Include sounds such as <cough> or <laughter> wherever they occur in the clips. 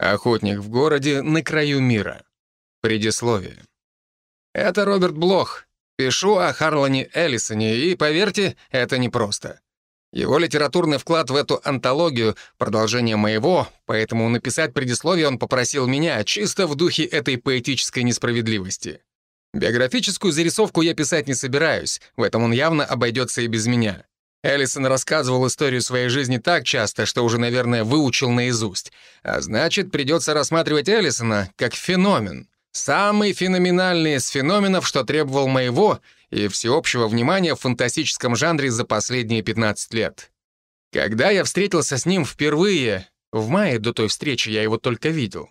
Охотник в городе на краю мира. Предисловие. Это Роберт Блох. Пишу о Харлане Эллисоне, и, поверьте, это непросто. Его литературный вклад в эту антологию — продолжение моего, поэтому написать предисловие он попросил меня, чисто в духе этой поэтической несправедливости. Биографическую зарисовку я писать не собираюсь, в этом он явно обойдется и без меня. Эллисон рассказывал историю своей жизни так часто, что уже, наверное, выучил наизусть. А значит, придется рассматривать Эллисона как феномен. Самый феноменальный из феноменов, что требовал моего и всеобщего внимания в фантастическом жанре за последние 15 лет. Когда я встретился с ним впервые, в мае до той встречи я его только видел,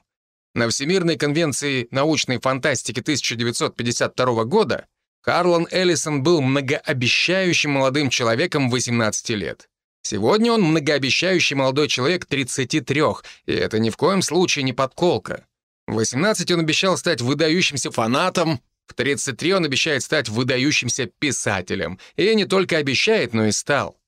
на Всемирной конвенции научной фантастики 1952 года Карлон Эллисон был многообещающим молодым человеком 18 лет. Сегодня он многообещающий молодой человек 33, и это ни в коем случае не подколка. В 18 он обещал стать выдающимся фанатом, в 33 он обещает стать выдающимся писателем. И не только обещает, но и стал.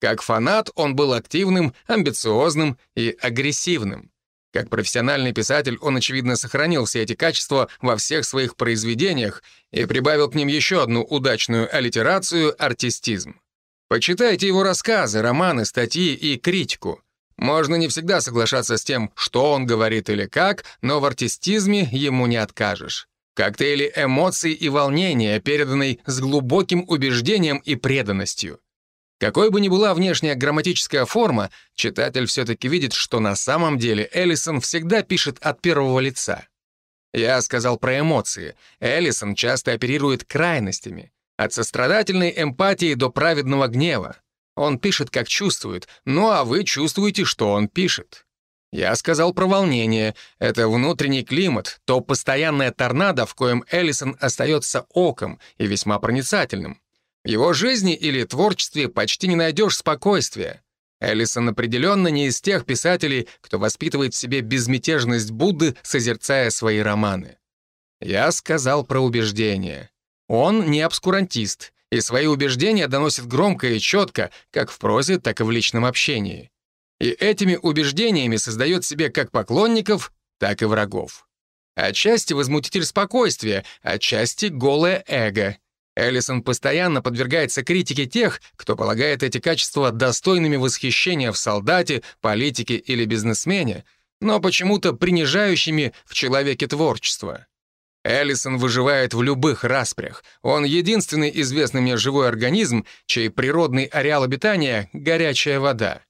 Как фанат он был активным, амбициозным и агрессивным. Как профессиональный писатель он, очевидно, сохранил все эти качества во всех своих произведениях и прибавил к ним еще одну удачную аллитерацию — артистизм. Почитайте его рассказы, романы, статьи и критику. Можно не всегда соглашаться с тем, что он говорит или как, но в артистизме ему не откажешь. Коктейли эмоций и волнения, переданный с глубоким убеждением и преданностью. Какой бы ни была внешняя грамматическая форма, читатель все-таки видит, что на самом деле Эллисон всегда пишет от первого лица. Я сказал про эмоции. Эллисон часто оперирует крайностями. От сострадательной эмпатии до праведного гнева. Он пишет, как чувствует, ну а вы чувствуете, что он пишет. Я сказал про волнение. Это внутренний климат, то постоянное торнадо, в коем Эллисон остается оком и весьма проницательным. В его жизни или творчестве почти не найдешь спокойствия. Эллисон определенно не из тех писателей, кто воспитывает в себе безмятежность Будды, созерцая свои романы. Я сказал про убеждения. Он не обскурантист, и свои убеждения доносит громко и четко, как в прозе, так и в личном общении. И этими убеждениями создает себе как поклонников, так и врагов. Отчасти возмутитель спокойствия, отчасти голое эго — Эллисон постоянно подвергается критике тех, кто полагает эти качества достойными восхищения в солдате, политике или бизнесмене, но почему-то принижающими в человеке творчество. Эллисон выживает в любых распрях. Он единственный известный мне живой организм, чей природный ареал обитания — горячая вода.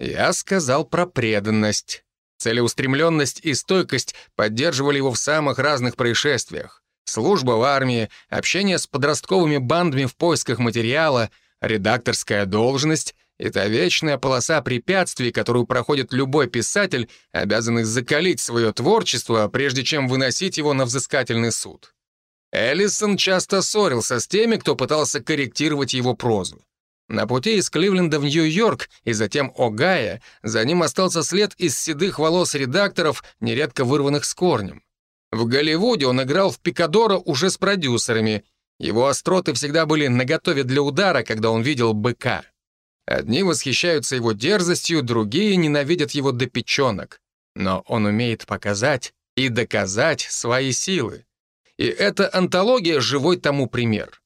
Я сказал про преданность. Целеустремленность и стойкость поддерживали его в самых разных происшествиях. Служба в армии, общение с подростковыми бандами в поисках материала, редакторская должность — это вечная полоса препятствий, которую проходит любой писатель, обязанный закалить свое творчество, прежде чем выносить его на взыскательный суд. Эллисон часто ссорился с теми, кто пытался корректировать его прозу. На пути из Кливленда в Нью-Йорк и затем Огайо за ним остался след из седых волос редакторов, нередко вырванных с корнем. В Голливуде он играл в Пикадора уже с продюсерами. Его остроты всегда были наготове для удара, когда он видел быка. Одни восхищаются его дерзостью, другие ненавидят его до печенок. Но он умеет показать и доказать свои силы. И эта антология — живой тому пример.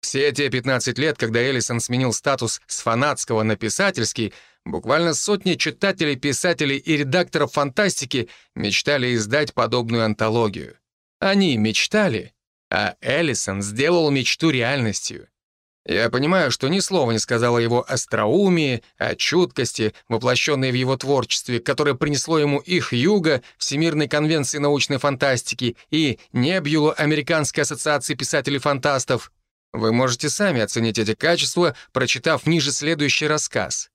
Все те 15 лет, когда Эллисон сменил статус с фанатского на писательский, Буквально сотни читателей, писателей и редакторов фантастики мечтали издать подобную антологию. Они мечтали, а Эллисон сделал мечту реальностью. Я понимаю, что ни слова не сказала его остроумии, о чуткости, воплощенной в его творчестве, которое принесло ему их Юга, Всемирной конвенции научной фантастики и Небьюлу Американской ассоциации писателей-фантастов. Вы можете сами оценить эти качества, прочитав ниже следующий рассказ.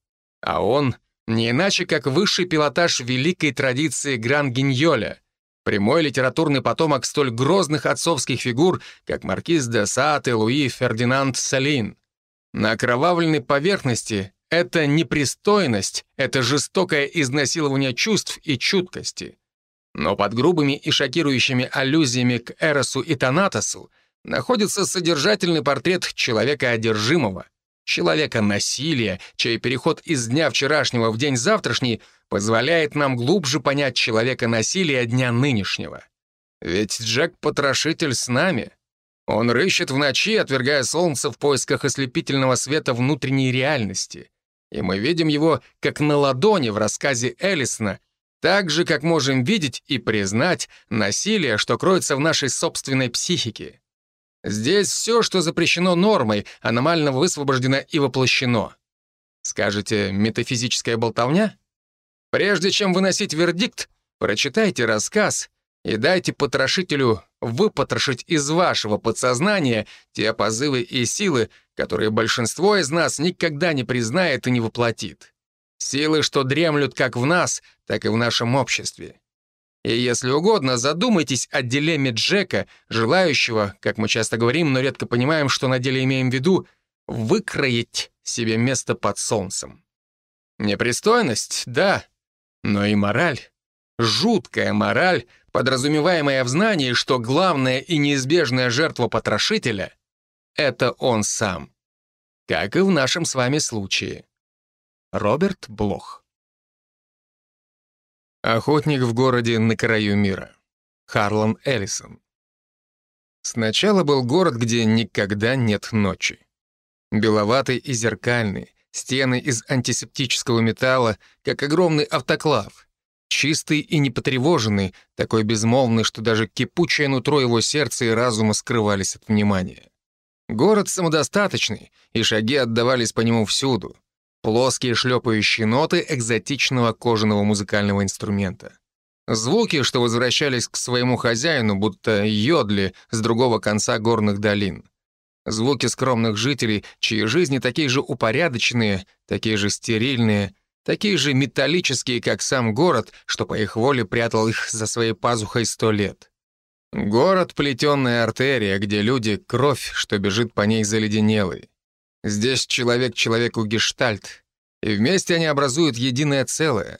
А он не иначе, как высший пилотаж великой традиции Гран-Гиньоля, прямой литературный потомок столь грозных отцовских фигур, как Маркиз де Сад и Луи Фердинанд Салин. На окровавленной поверхности это непристойность, это жестокое изнасилование чувств и чуткости. Но под грубыми и шокирующими аллюзиями к Эросу и Танатосу находится содержательный портрет человека одержимого, человека насилия, чей переход из дня вчерашнего в день завтрашний позволяет нам глубже понять человека насилия дня нынешнего. Ведь Джек-потрошитель с нами. Он рыщет в ночи, отвергая солнце в поисках ослепительного света внутренней реальности. И мы видим его как на ладони в рассказе Эллисона, так же, как можем видеть и признать насилие, что кроется в нашей собственной психике. Здесь все, что запрещено нормой, аномально высвобождено и воплощено. Скажете, метафизическая болтовня? Прежде чем выносить вердикт, прочитайте рассказ и дайте потрошителю выпотрошить из вашего подсознания те позывы и силы, которые большинство из нас никогда не признает и не воплотит. Силы, что дремлют как в нас, так и в нашем обществе. И если угодно, задумайтесь о дилемме Джека, желающего, как мы часто говорим, но редко понимаем, что на деле имеем в виду, выкроить себе место под солнцем. Непристойность, да, но и мораль. Жуткая мораль, подразумеваемая в знании, что главная и неизбежная жертва потрошителя — это он сам. Как и в нашем с вами случае. Роберт Блох. Охотник в городе на краю мира. Харлан Эллисон. Сначала был город, где никогда нет ночи. Беловатый и зеркальный, стены из антисептического металла, как огромный автоклав. Чистый и непотревоженный, такой безмолвный, что даже кипучее нутро его сердца и разума скрывались от внимания. Город самодостаточный, и шаги отдавались по нему всюду. Плоские шлепающие ноты экзотичного кожаного музыкального инструмента. Звуки, что возвращались к своему хозяину, будто йодли с другого конца горных долин. Звуки скромных жителей, чьи жизни такие же упорядоченные, такие же стерильные, такие же металлические, как сам город, что по их воле прятал их за своей пазухой сто лет. Город — плетенная артерия, где люди — кровь, что бежит по ней заледенелой. Здесь человек человеку гештальт, и вместе они образуют единое целое.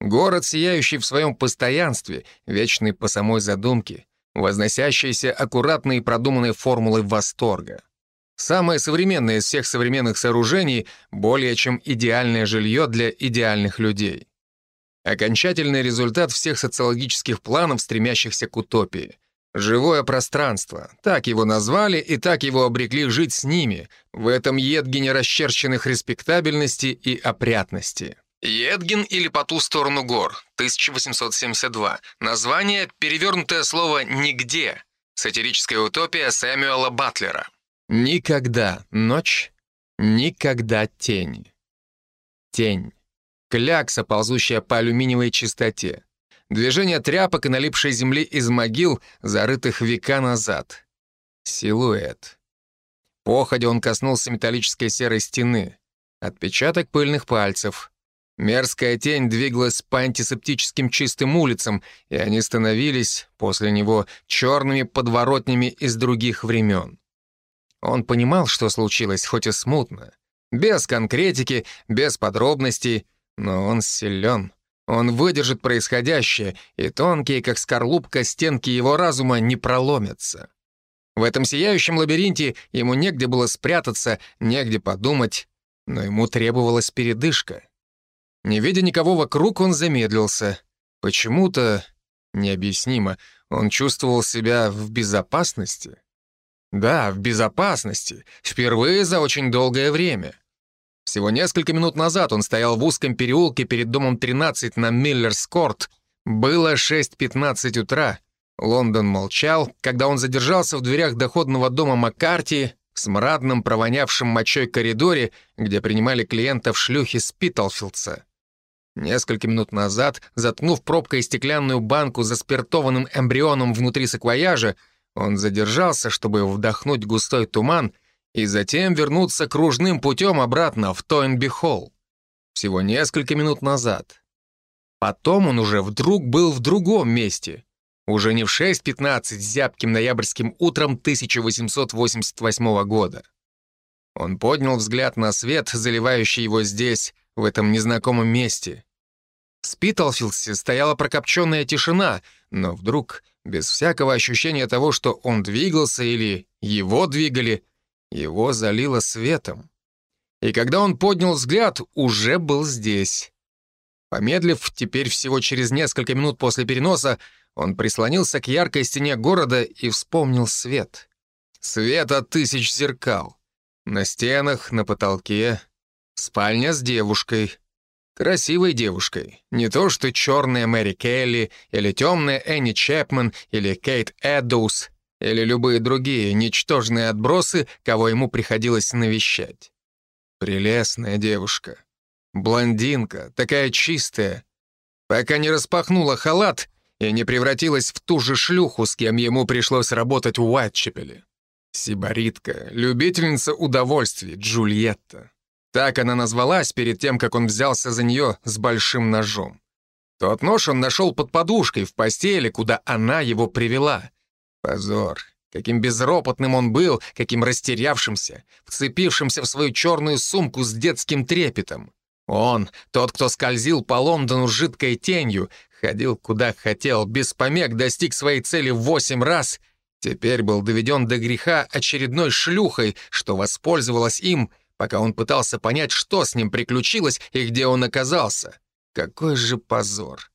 Город, сияющий в своем постоянстве, вечный по самой задумке, возносящиеся аккуратной и продуманной формулой восторга. Самое современное из всех современных сооружений более чем идеальное жилье для идеальных людей. Окончательный результат всех социологических планов, стремящихся к утопии. Живое пространство. Так его назвали и так его обрекли жить с ними, в этом едгине расчерченных респектабельности и опрятности. Едгин или «По ту сторону гор», 1872. Название — перевернутое слово «нигде». Сатирическая утопия Сэмюэла Батлера. Никогда ночь, никогда тень. Тень. Клякса, ползущая по алюминиевой чистоте. Движение тряпок и налипшей земли из могил, зарытых века назад. Силуэт. Походя он коснулся металлической серой стены. Отпечаток пыльных пальцев. Мерзкая тень двигалась по антисептическим чистым улицам, и они становились, после него, черными подворотнями из других времен. Он понимал, что случилось, хоть и смутно. Без конкретики, без подробностей, но он силен. Он выдержит происходящее, и тонкие, как скорлупка, стенки его разума не проломятся. В этом сияющем лабиринте ему негде было спрятаться, негде подумать, но ему требовалась передышка. Не видя никого вокруг, он замедлился. Почему-то, необъяснимо, он чувствовал себя в безопасности. Да, в безопасности. Впервые за очень долгое время. Всего несколько минут назад он стоял в узком переулке перед домом 13 на Миллерс-Корт. Было 6.15 утра. Лондон молчал, когда он задержался в дверях доходного дома Маккарти в смрадном, провонявшем мочой коридоре, где принимали клиентов шлюхи Спитлфилдса. Несколько минут назад, заткнув пробкой стеклянную банку за спиртованным эмбрионом внутри саквояжа, он задержался, чтобы вдохнуть густой туман и затем вернуться кружным путем обратно в Тойнби-Холл. Всего несколько минут назад. Потом он уже вдруг был в другом месте. Уже не в 6.15 зябким ноябрьским утром 1888 года. Он поднял взгляд на свет, заливающий его здесь, в этом незнакомом месте. В Спитлфилдсе стояла прокопченная тишина, но вдруг, без всякого ощущения того, что он двигался или его двигали, его залило светом. И когда он поднял взгляд, уже был здесь. Помедлив, теперь всего через несколько минут после переноса, он прислонился к яркой стене города и вспомнил свет. Свет от тысяч зеркал. На стенах, на потолке. Спальня с девушкой. Красивой девушкой. Не то что черная Мэри Келли, или темная Энни Чепман, или Кейт Эддоус, или любые другие ничтожные отбросы, кого ему приходилось навещать. Прелестная девушка. Блондинка, такая чистая. Пока не распахнула халат и не превратилась в ту же шлюху, с кем ему пришлось работать в Уайтчепеле. Сибаритка, любительница удовольствий, Джульетта. Так она назвалась перед тем, как он взялся за нее с большим ножом. Тот нож он нашел под подушкой в постели, куда она его привела. Позор. Каким безропотным он был, каким растерявшимся, вцепившимся в свою черную сумку с детским трепетом. Он, тот, кто скользил по Лондону жидкой тенью, ходил куда хотел, без помех достиг своей цели восемь раз, теперь был доведен до греха очередной шлюхой, что воспользовалась им — пока он пытался понять, что с ним приключилось и где он оказался. Какой же позор.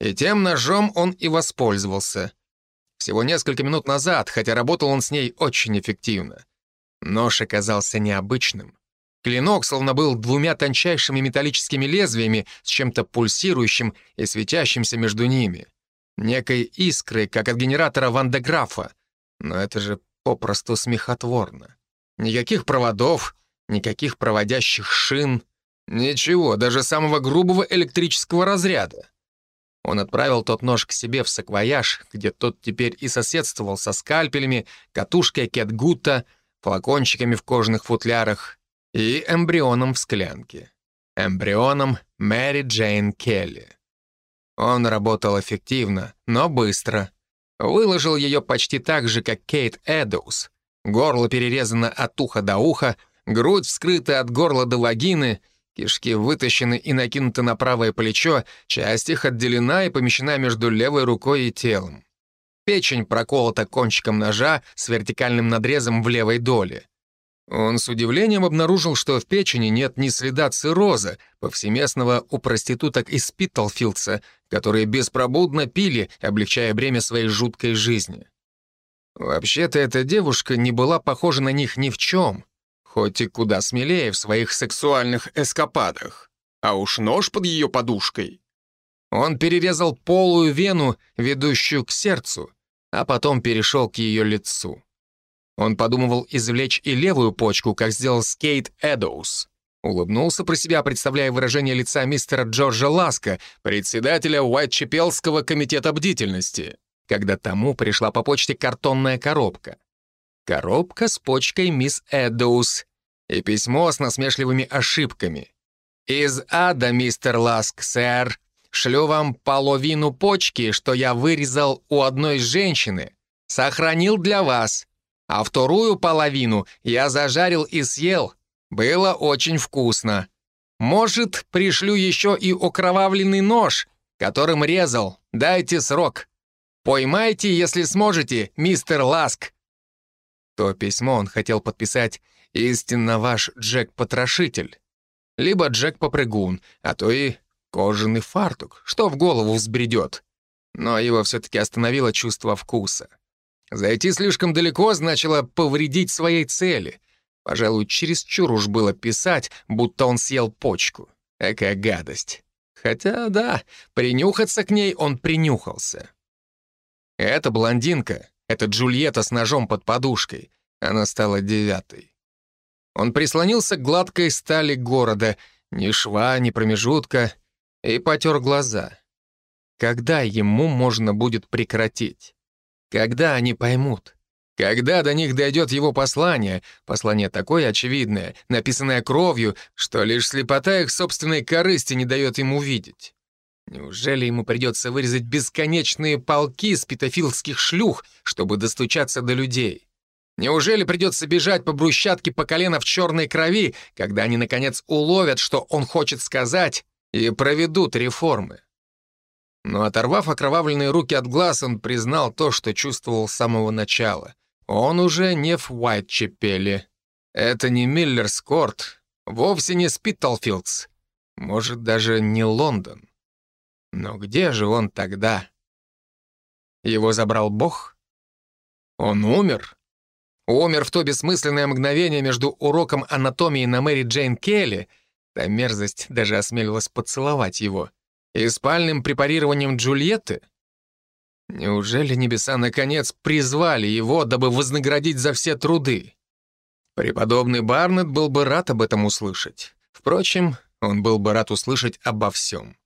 И тем ножом он и воспользовался. Всего несколько минут назад, хотя работал он с ней очень эффективно. Нож оказался необычным. Клинок словно был двумя тончайшими металлическими лезвиями с чем-то пульсирующим и светящимся между ними. Некой искрой, как от генератора Вандеграфа. Но это же попросту смехотворно. Никаких проводов, Никаких проводящих шин, ничего, даже самого грубого электрического разряда. Он отправил тот нож к себе в саквояж, где тот теперь и соседствовал со скальпелями, катушкой кетгута, флакончиками в кожаных футлярах и эмбрионом в склянке. Эмбрионом Мэри Джейн Келли. Он работал эффективно, но быстро. Выложил ее почти так же, как Кейт Эдоус. Горло перерезано от уха до уха, Грудь вскрыта от горла до вагины, кишки вытащены и накинуты на правое плечо, часть их отделена и помещена между левой рукой и телом. Печень проколота кончиком ножа с вертикальным надрезом в левой доле. Он с удивлением обнаружил, что в печени нет ни следа цирроза, повсеместного у проституток из Питтлфилдса, которые беспробудно пили, облегчая бремя своей жуткой жизни. Вообще-то эта девушка не была похожа на них ни в чем хоть и куда смелее в своих сексуальных эскападах. А уж нож под ее подушкой. Он перерезал полую вену, ведущую к сердцу, а потом перешел к ее лицу. Он подумывал извлечь и левую почку, как сделал Скейт Эдоус. Улыбнулся про себя, представляя выражение лица мистера Джорджа Ласка, председателя Уайтчепелского комитета бдительности, когда тому пришла по почте картонная коробка. Коробка с почкой мисс Эдоус и письмо с насмешливыми ошибками. «Из ада, мистер Ласк, сэр, шлю вам половину почки, что я вырезал у одной женщины, сохранил для вас, а вторую половину я зажарил и съел. Было очень вкусно. Может, пришлю еще и окровавленный нож, которым резал. Дайте срок. Поймайте, если сможете, мистер Ласк». То письмо он хотел подписать «Истинно ваш Джек-потрошитель». Либо Джек-попрыгун, а то и кожаный фартук, что в голову взбредет. Но его все-таки остановило чувство вкуса. Зайти слишком далеко значило повредить своей цели. Пожалуй, чересчур уж было писать, будто он съел почку. Экая гадость. Хотя, да, принюхаться к ней он принюхался. Эта блондинка, эта Джульетта с ножом под подушкой, она стала девятой. Он прислонился к гладкой стали города, ни шва, ни промежутка, и потер глаза. Когда ему можно будет прекратить? Когда они поймут? Когда до них дойдет его послание, послание такое очевидное, написанное кровью, что лишь слепота их собственной корысти не дает ему видеть? Неужели ему придется вырезать бесконечные полки спитофилских шлюх, чтобы достучаться до людей? Неужели придется бежать по брусчатке по колено в черной крови, когда они, наконец, уловят, что он хочет сказать, и проведут реформы? Но оторвав окровавленные руки от глаз, он признал то, что чувствовал с самого начала. Он уже не в Уайтчепеле. Это не Миллерскорт, вовсе не Спиттлфилдс. Может, даже не Лондон. Но где же он тогда? Его забрал Бог? Он умер? Умер в то бессмысленное мгновение между уроком анатомии на Мэри Джейн Келли, та мерзость даже осмелилась поцеловать его, и спальным препарированием Джульетты? Неужели небеса наконец призвали его, дабы вознаградить за все труды? Преподобный Барнетт был бы рад об этом услышать. Впрочем, он был бы рад услышать обо всем.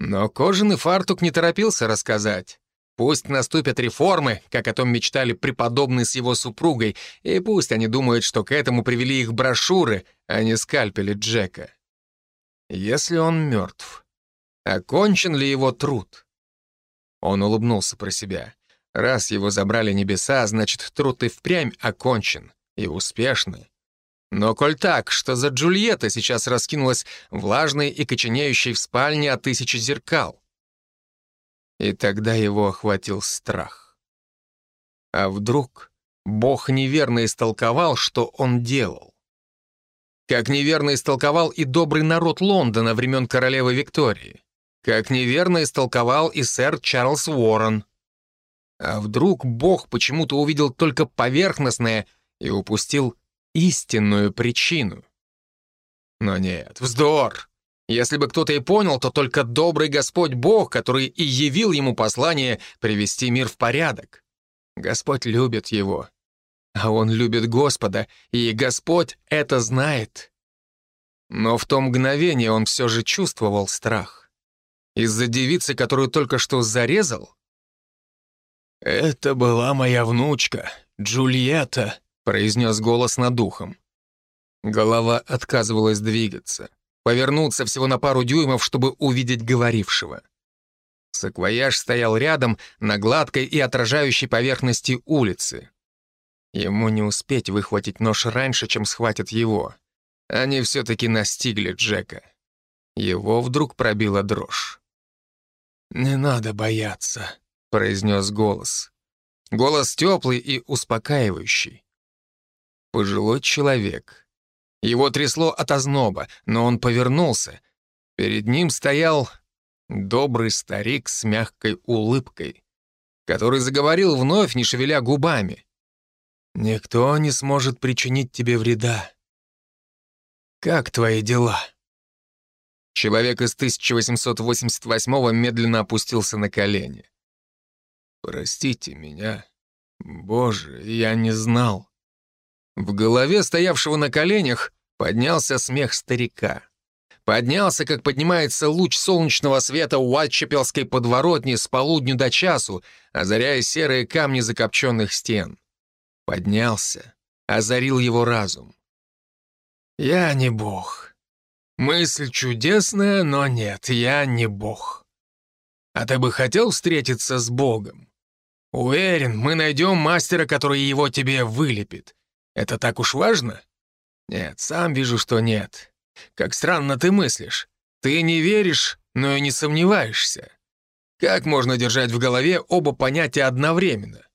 Но кожаный фартук не торопился рассказать. Пусть наступят реформы, как о том мечтали преподобные с его супругой, и пусть они думают, что к этому привели их брошюры, а не скальпели Джека. Если он мертв, окончен ли его труд? Он улыбнулся про себя. Раз его забрали небеса, значит, труд и впрямь окончен, и успешный. Но коль так, что за Джульетта сейчас раскинулась влажной и коченеющей в спальне о тысячи зеркал. И тогда его охватил страх. А вдруг Бог неверно истолковал, что он делал? Как неверно истолковал и добрый народ Лондона времен королевы Виктории. Как неверно истолковал и сэр Чарльз Уоррен. А вдруг Бог почему-то увидел только поверхностное и упустил истинную причину. Но нет, вздор. Если бы кто-то и понял, то только добрый Господь Бог, который и явил ему послание привести мир в порядок. Господь любит его, а он любит Господа, и Господь это знает. Но в то мгновение он все же чувствовал страх. Из-за девицы, которую только что зарезал? «Это была моя внучка, Джульетта», произнес голос над духом. Голова отказывалась двигаться, повернуться всего на пару дюймов, чтобы увидеть говорившего. Саквояж стоял рядом на гладкой и отражающей поверхности улицы. Ему не успеть выхватить нож раньше, чем схватят его. Они все-таки настигли Джека. Его вдруг пробила дрожь. «Не надо бояться», — произнес голос. Голос теплый и успокаивающий. Пожилой человек. Его трясло от озноба, но он повернулся. Перед ним стоял добрый старик с мягкой улыбкой, который заговорил вновь, не шевеля губами. «Никто не сможет причинить тебе вреда. Как твои дела?» Человек из 1888-го медленно опустился на колени. «Простите меня. Боже, я не знал». В голове стоявшего на коленях поднялся смех старика. Поднялся, как поднимается луч солнечного света у Уайтчепелской подворотни с полудню до часу, озаряя серые камни закопченных стен. Поднялся, озарил его разум. «Я не бог. Мысль чудесная, но нет, я не бог. А ты бы хотел встретиться с Богом? Уверен, мы найдем мастера, который его тебе вылепит. Это так уж важно? Нет, сам вижу, что нет. Как странно ты мыслишь. Ты не веришь, но и не сомневаешься. Как можно держать в голове оба понятия одновременно?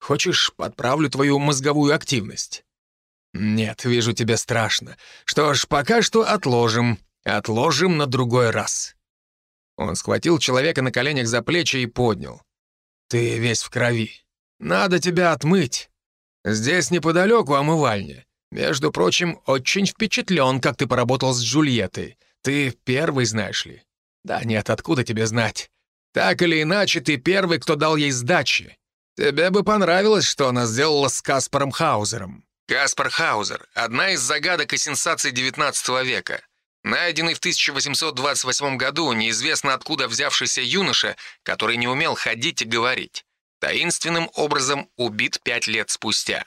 Хочешь, подправлю твою мозговую активность? Нет, вижу, тебе страшно. Что ж, пока что отложим. Отложим на другой раз. Он схватил человека на коленях за плечи и поднял. Ты весь в крови. Надо тебя отмыть. Здесь неподалеку омывальня. Между прочим, очень впечатлен, как ты поработал с Джульеттой. Ты первый, знаешь ли? Да нет, откуда тебе знать? Так или иначе, ты первый, кто дал ей сдачи. Тебе бы понравилось, что она сделала с Каспаром Хаузером. Каспар Хаузер — одна из загадок и сенсаций XIX века. Найденный в 1828 году, неизвестно откуда взявшийся юноша, который не умел ходить и говорить таинственным образом убит пять лет спустя.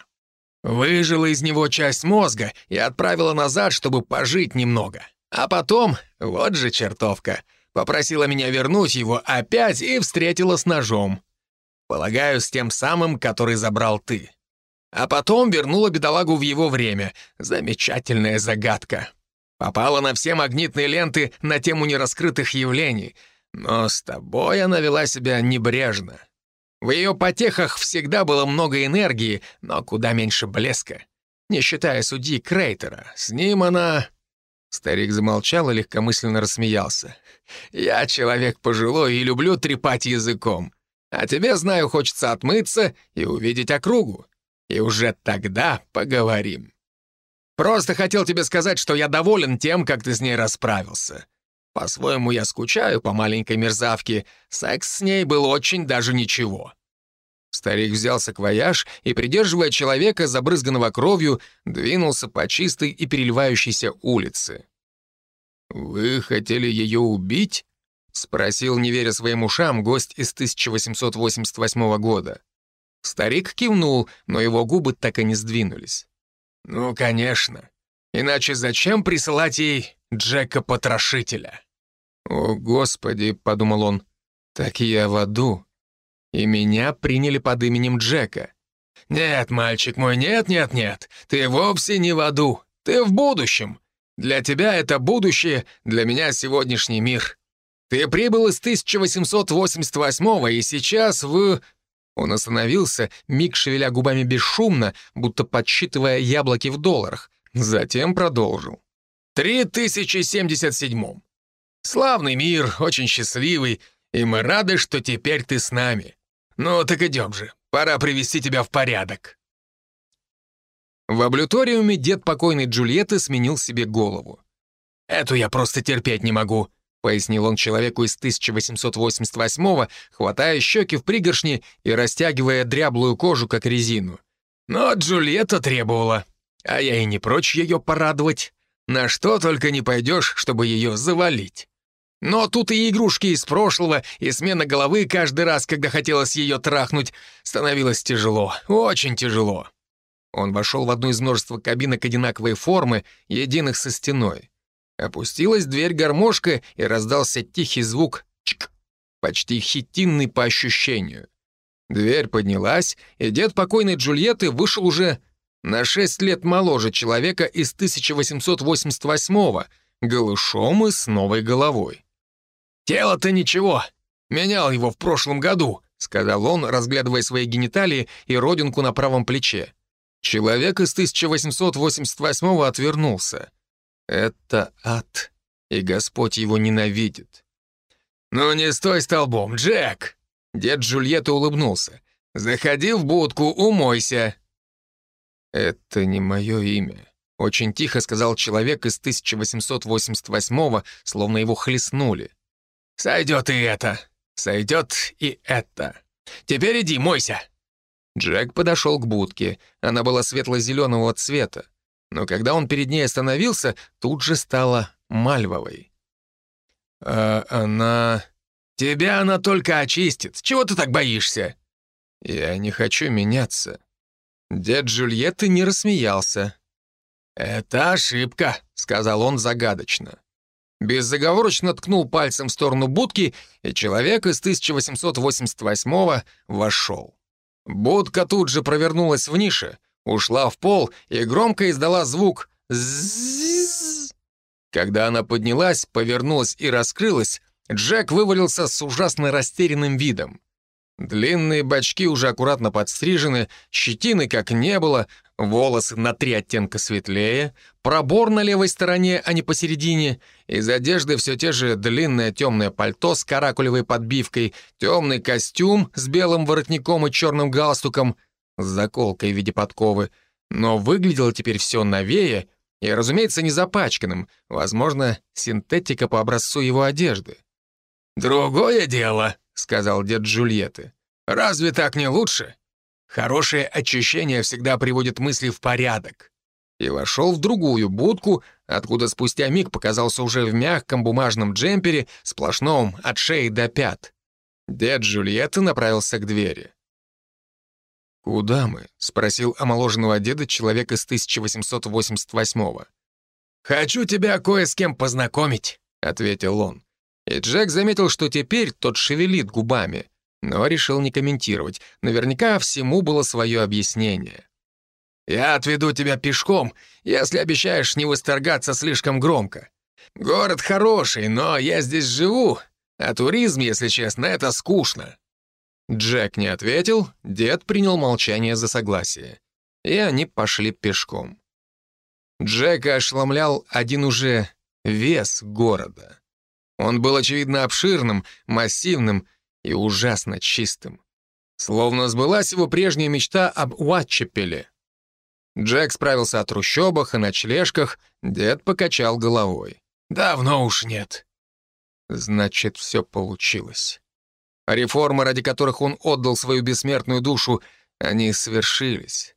Выжила из него часть мозга и отправила назад, чтобы пожить немного. А потом, вот же чертовка, попросила меня вернуть его опять и встретила с ножом. Полагаю, с тем самым, который забрал ты. А потом вернула бедолагу в его время. Замечательная загадка. Попала на все магнитные ленты на тему нераскрытых явлений, но с тобой она вела себя небрежно. В ее потехах всегда было много энергии, но куда меньше блеска. Не считая судьи Крейтера. С ним она... Старик замолчал и легкомысленно рассмеялся. «Я человек пожилой и люблю трепать языком. А тебе, знаю, хочется отмыться и увидеть округу. И уже тогда поговорим. Просто хотел тебе сказать, что я доволен тем, как ты с ней расправился. По-своему, я скучаю по маленькой мерзавке. Секс с ней был очень даже ничего». Старик взял саквояж и, придерживая человека, забрызганного кровью, двинулся по чистой и переливающейся улице. «Вы хотели ее убить?» — спросил, не веря своим ушам, гость из 1888 года. Старик кивнул, но его губы так и не сдвинулись. «Ну, конечно. Иначе зачем присылать ей Джека-потрошителя?» «О, Господи!» — подумал он. «Так я в аду. И меня приняли под именем Джека». «Нет, мальчик мой, нет, нет, нет. Ты вовсе не в аду. Ты в будущем. Для тебя это будущее, для меня сегодняшний мир. Ты прибыл из 1888 и сейчас в...» Он остановился, миг шевеля губами бесшумно, будто подсчитывая яблоки в долларах. Затем продолжил. «3077. Славный мир, очень счастливый, и мы рады, что теперь ты с нами. Ну, так идем же, пора привести тебя в порядок». В облюториуме дед покойной Джульетты сменил себе голову. «Эту я просто терпеть не могу», — пояснил он человеку из 1888-го, хватая щеки в пригоршни и растягивая дряблую кожу, как резину. «Но Джульетта требовала, а я и не прочь ее порадовать. На что только не пойдешь, чтобы ее завалить. Но тут и игрушки из прошлого, и смена головы каждый раз, когда хотелось ее трахнуть, становилось тяжело, очень тяжело». Он вошел в одну из множества кабинок одинаковой формы, единых со стеной. Опустилась дверь-гармошка, и раздался тихий звук «чк», почти хитинный по ощущению. Дверь поднялась, и дед покойной Джульетты вышел уже на шесть лет моложе человека из 1888-го, голышом и с новой головой. «Тело-то ничего, менял его в прошлом году», — сказал он, разглядывая свои гениталии и родинку на правом плече. Человек из 1888-го отвернулся. Это ад, и Господь его ненавидит. «Ну не стой столбом, Джек!» Дед Джульетта улыбнулся. «Заходи в будку, умойся!» «Это не мое имя», — очень тихо сказал человек из 1888-го, словно его хлестнули. «Сойдет и это, сойдет и это. Теперь иди, мойся!» Джек подошел к будке. Она была светло-зеленого цвета. Но когда он перед ней остановился, тут же стала мальвовой. «А она...» «Тебя она только очистит. Чего ты так боишься?» «Я не хочу меняться». Дед Джульетты не рассмеялся. «Это ошибка», — сказал он загадочно. Беззаговорочно ткнул пальцем в сторону будки, и человек из 1888-го вошел. Будка тут же провернулась в нише, ушла в пол и громко издала звук «зззз». Когда она поднялась, повернулась и раскрылась, Джек вывалился с ужасно растерянным видом. Длинные бачки уже аккуратно подстрижены, щетины как не было, волосы на три оттенка светлее, пробор на левой стороне, а не посередине, из одежды все те же длинное темное пальто с каракулевой подбивкой, темный костюм с белым воротником и черным галстуком, с заколкой в виде подковы, но выглядело теперь все новее и, разумеется, не запачканным, возможно, синтетика по образцу его одежды. «Другое дело», — сказал дед Джульетты. «Разве так не лучше? Хорошее очищение всегда приводит мысли в порядок». И вошел в другую будку, откуда спустя миг показался уже в мягком бумажном джемпере, сплошном от шеи до пят. Дед Джульетты направился к двери. «Куда мы?» — спросил омоложенного деда человек из 1888-го. «Хочу тебя кое с кем познакомить», — ответил он. И Джек заметил, что теперь тот шевелит губами, но решил не комментировать. Наверняка всему было свое объяснение. «Я отведу тебя пешком, если обещаешь не восторгаться слишком громко. Город хороший, но я здесь живу, а туризм, если честно, это скучно». Джек не ответил, дед принял молчание за согласие. И они пошли пешком. Джека ошеломлял один уже вес города. Он был, очевидно, обширным, массивным и ужасно чистым. Словно сбылась его прежняя мечта об Уатчепеле. Джек справился о трущобах и ночлежках, дед покачал головой. «Давно уж нет». Значит, все получилось. Реформы, ради которых он отдал свою бессмертную душу, они свершились.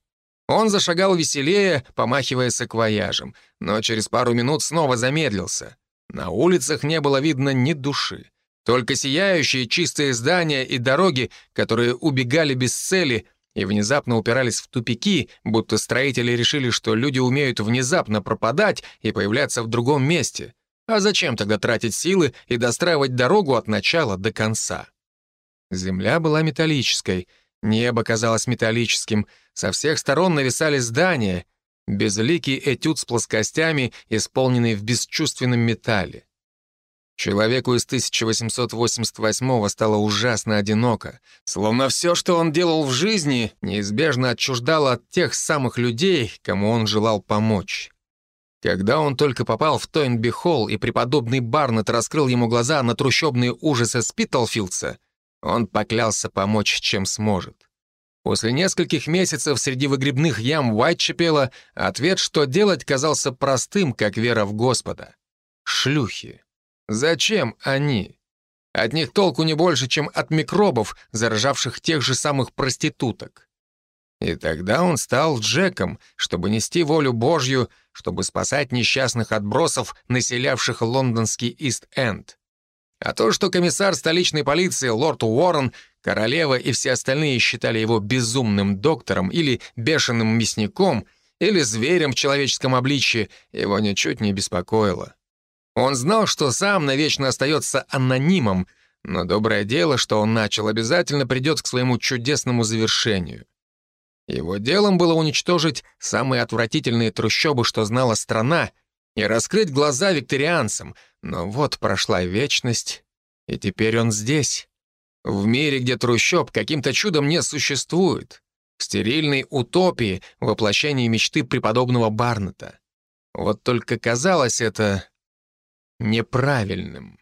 Он зашагал веселее, помахивая саквояжем, но через пару минут снова замедлился. На улицах не было видно ни души. Только сияющие чистые здания и дороги, которые убегали без цели и внезапно упирались в тупики, будто строители решили, что люди умеют внезапно пропадать и появляться в другом месте. А зачем тогда тратить силы и достраивать дорогу от начала до конца? Земля была металлической, небо казалось металлическим, со всех сторон нависали здания, безликий этюд с плоскостями, исполненный в бесчувственном металле. Человеку из 1888-го стало ужасно одиноко, словно все, что он делал в жизни, неизбежно отчуждало от тех самых людей, кому он желал помочь. Когда он только попал в Тойнби-холл и преподобный Барнетт раскрыл ему глаза на трущобные ужасы Спитлфилдса, он поклялся помочь, чем сможет. После нескольких месяцев среди выгребных ям Уайтчепела ответ, что делать, казался простым, как вера в Господа. Шлюхи. Зачем они? От них толку не больше, чем от микробов, заражавших тех же самых проституток. И тогда он стал Джеком, чтобы нести волю Божью, чтобы спасать несчастных отбросов, населявших лондонский Ист-Энд. А то, что комиссар столичной полиции, лорд Уоррен, королева и все остальные считали его безумным доктором или бешеным мясником, или зверем в человеческом обличье, его ничуть не беспокоило. Он знал, что сам навечно остается анонимом, но доброе дело, что он начал, обязательно придет к своему чудесному завершению. Его делом было уничтожить самые отвратительные трущобы, что знала страна, и раскрыть глаза викторианцам, но вот прошла вечность, и теперь он здесь, в мире, где трущоб каким-то чудом не существует, в стерильной утопии воплощении мечты преподобного Барнета. Вот только казалось это неправильным.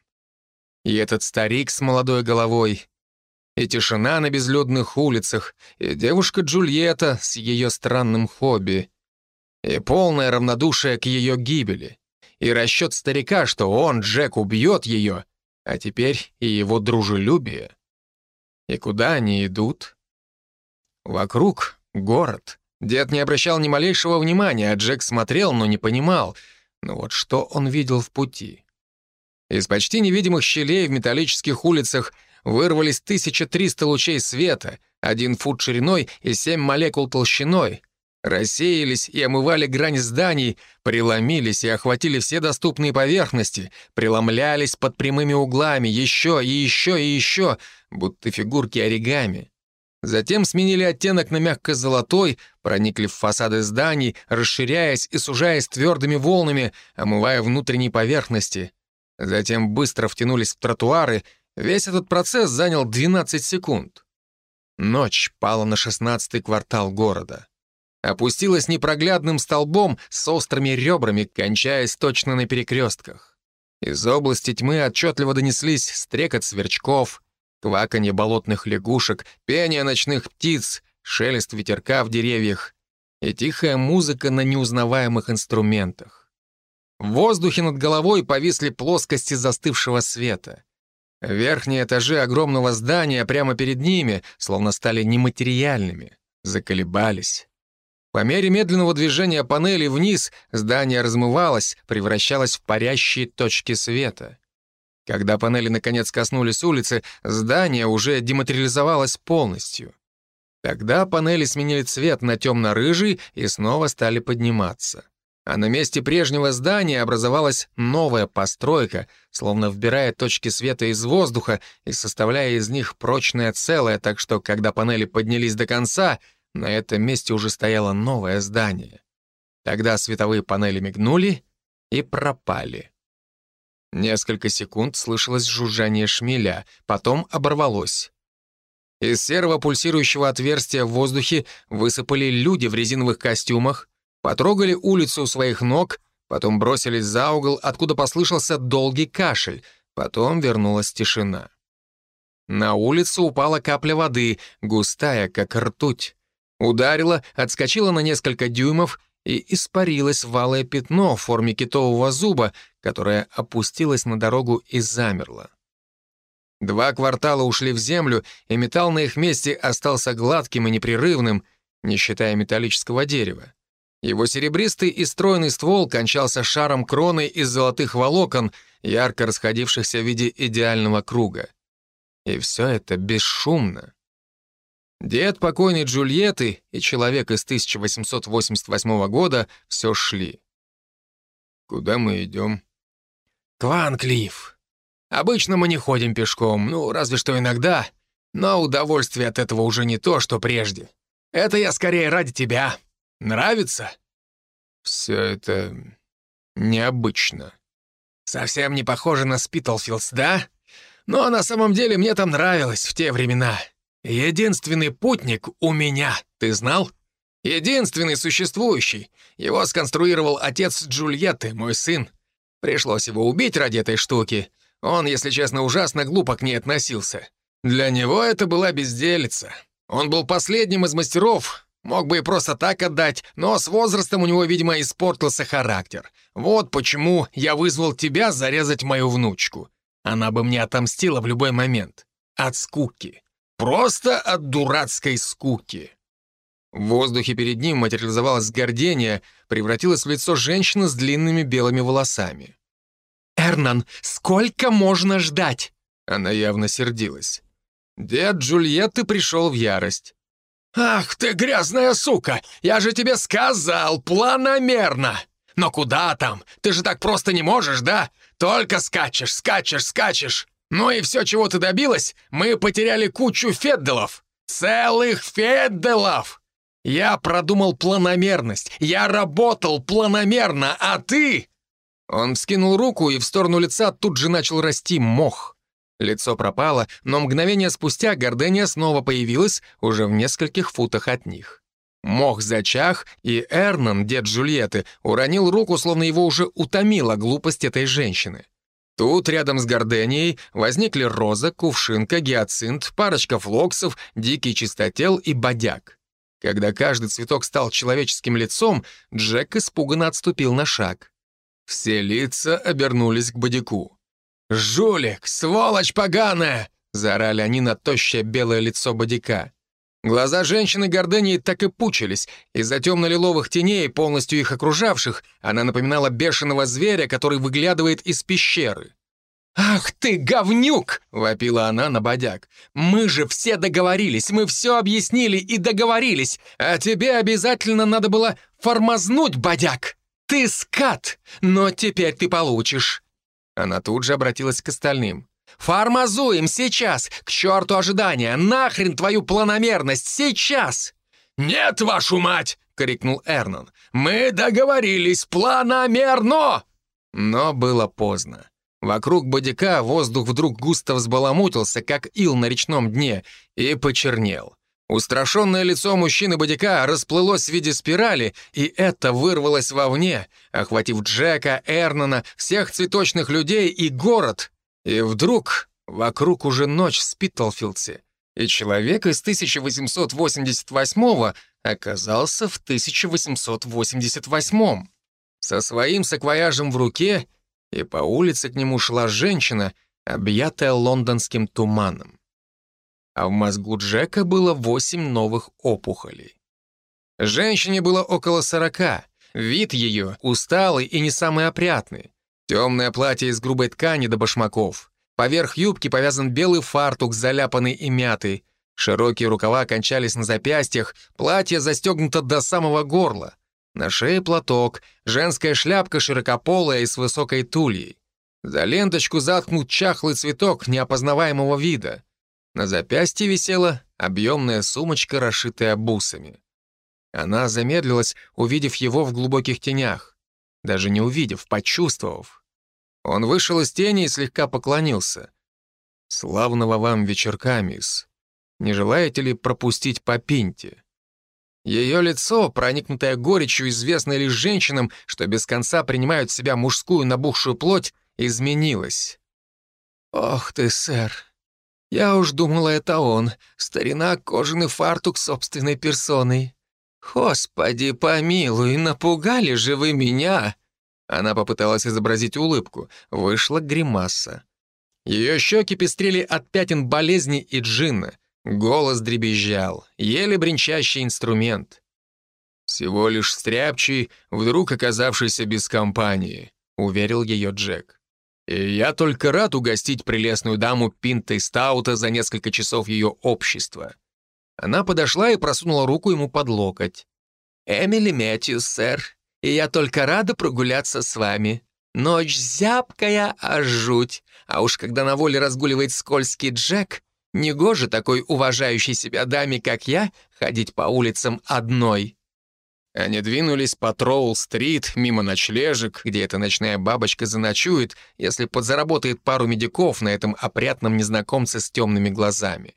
И этот старик с молодой головой, и тишина на безлюдных улицах, и девушка Джульетта с ее странным хобби, и полное равнодушие к ее гибели, и расчет старика, что он, Джек, убьет ее, а теперь и его дружелюбие. И куда они идут? Вокруг город. Дед не обращал ни малейшего внимания, а Джек смотрел, но не понимал. Но вот что он видел в пути? Из почти невидимых щелей в металлических улицах вырвались 1300 лучей света, один фут шириной и семь молекул толщиной рассеялись и омывали грань зданий, преломились и охватили все доступные поверхности, преломлялись под прямыми углами, еще и еще и еще, будто фигурки оригами. Затем сменили оттенок на мягко-золотой, проникли в фасады зданий, расширяясь и сужаясь твердыми волнами, омывая внутренние поверхности. Затем быстро втянулись в тротуары, весь этот процесс занял 12 секунд. Ночь пала на шестнадцатый квартал города опустилась непроглядным столбом с острыми ребрами, кончаясь точно на перекрестках. Из области тьмы отчетливо донеслись стрекот сверчков, кваканье болотных лягушек, пение ночных птиц, шелест ветерка в деревьях и тихая музыка на неузнаваемых инструментах. В воздухе над головой повисли плоскости застывшего света. Верхние этажи огромного здания прямо перед ними словно стали нематериальными, заколебались. По мере медленного движения панели вниз здание размывалось, превращалось в парящие точки света. Когда панели наконец коснулись улицы, здание уже дематериализовалось полностью. Тогда панели сменили цвет на темно-рыжий и снова стали подниматься. А на месте прежнего здания образовалась новая постройка, словно вбирая точки света из воздуха и составляя из них прочное целое, так что, когда панели поднялись до конца — на этом месте уже стояло новое здание. Тогда световые панели мигнули и пропали. Несколько секунд слышалось жужжание шмеля, потом оборвалось. Из серого пульсирующего отверстия в воздухе высыпали люди в резиновых костюмах, потрогали улицу у своих ног, потом бросились за угол, откуда послышался долгий кашель, потом вернулась тишина. На улицу упала капля воды, густая, как ртуть. Ударила, отскочила на несколько дюймов и испарилось валое пятно в форме китового зуба, которое опустилось на дорогу и замерло. Два квартала ушли в землю, и металл на их месте остался гладким и непрерывным, не считая металлического дерева. Его серебристый и стройный ствол кончался шаром кроны из золотых волокон, ярко расходившихся в виде идеального круга. И все это бесшумно. Дед покойной Джульетты и человек из 1888 года все шли. «Куда мы идем?» «К Ванклифф. Обычно мы не ходим пешком, ну, разве что иногда, но удовольствие от этого уже не то, что прежде. Это я скорее ради тебя. Нравится?» «Все это необычно». «Совсем не похоже на Спитлфилдс, да? Но на самом деле мне там нравилось в те времена. Единственный путник у меня, ты знал? Единственный существующий. Его сконструировал отец Джульетты, мой сын. Пришлось его убить ради этой штуки. Он, если честно, ужасно глупо к ней относился. Для него это была безделица. Он был последним из мастеров, мог бы и просто так отдать, но с возрастом у него, видимо, испортился характер. Вот почему я вызвал тебя зарезать мою внучку. Она бы мне отомстила в любой момент. От скуки. Просто от дурацкой скуки. В воздухе перед ним материализовалось гордение, превратилось в лицо женщины с длинными белыми волосами. «Эрнан, сколько можно ждать?» Она явно сердилась. Дед Джульетты пришел в ярость. «Ах ты, грязная сука! Я же тебе сказал, планомерно! Но куда там? Ты же так просто не можешь, да? Только скачешь, скачешь, скачешь! Ну и все, чего ты добилась, мы потеряли кучу федделов! Целых федделов! Я продумал планомерность, я работал планомерно, а ты...» Он вскинул руку, и в сторону лица тут же начал расти мох. Лицо пропало, но мгновение спустя Гордения снова появилась уже в нескольких футах от них. Мох зачах, и Эрнан, дед Джульетты, уронил руку, словно его уже утомила глупость этой женщины. Тут, рядом с Горденией, возникли роза, кувшинка, гиацинт, парочка флоксов, дикий чистотел и бодяг. Когда каждый цветок стал человеческим лицом, Джек испуганно отступил на шаг. Все лица обернулись к бодяку. «Жулик! Сволочь поганая!» — заорали они на тощее белое лицо бодика. Глаза женщины Гордении так и пучились. Из-за темно-лиловых теней, полностью их окружавших, она напоминала бешеного зверя, который выглядывает из пещеры. «Ах ты, говнюк!» — вопила она на бодяг. «Мы же все договорились, мы все объяснили и договорились, а тебе обязательно надо было формазнуть, бодяг! Ты скат, но теперь ты получишь!» Она тут же обратилась к остальным. «Формазуем сейчас! К черту ожидания! Нахрен твою планомерность! Сейчас!» «Нет, вашу мать!» — крикнул Эрнон. «Мы договорились планомерно!» Но было поздно. Вокруг бодика воздух вдруг густо взбаламутился, как ил на речном дне, и почернел. Устрашенное лицо мужчины-бодяка расплылось в виде спирали, и это вырвалось вовне, охватив Джека, Эрнона, всех цветочных людей и город. И вдруг вокруг уже ночь в Спитлфилдсе, и человек из 1888 оказался в 1888 со своим саквояжем в руке, и по улице к нему шла женщина, объятая лондонским туманом а в мозгу Джека было восемь новых опухолей. Женщине было около сорока, вид ее усталый и не самый опрятный. Темное платье из грубой ткани до башмаков. Поверх юбки повязан белый фартук, заляпанный и мятый. Широкие рукава кончались на запястьях, платье застегнуто до самого горла. На шее платок, женская шляпка широкополая и с высокой тульей. За ленточку заткнут чахлый цветок неопознаваемого вида. На запястье висела объемная сумочка, расшитая бусами. Она замедлилась, увидев его в глубоких тенях. Даже не увидев, почувствовав. Он вышел из тени и слегка поклонился. «Славного вам вечерка, мисс. Не желаете ли пропустить по пинте?» Ее лицо, проникнутое горечью, известное лишь женщинам, что без конца принимают в себя мужскую набухшую плоть, изменилось. «Ох ты, сэр, я уж думала, это он, старина кожаный фартук собственной персоной. Господи, помилуй, напугали же вы меня!» Она попыталась изобразить улыбку, вышла гримаса. Ее щеки пестрели от пятен болезни и джинна — Голос дребезжал, еле бренчащий инструмент. «Всего лишь стряпчий, вдруг оказавшийся без компании», — уверил ее Джек. «И я только рад угостить прелестную даму пинтой стаута за несколько часов ее общества». Она подошла и просунула руку ему под локоть. «Эмили Мэтьюс, сэр, и я только рада прогуляться с вами. Ночь зябкая, а жуть. А уж когда на воле разгуливает скользкий Джек, Негоже такой уважающей себя даме, как я, ходить по улицам одной. Они двинулись по Троул-стрит, мимо ночлежек, где эта ночная бабочка заночует, если подзаработает пару медиков на этом опрятном незнакомце с темными глазами.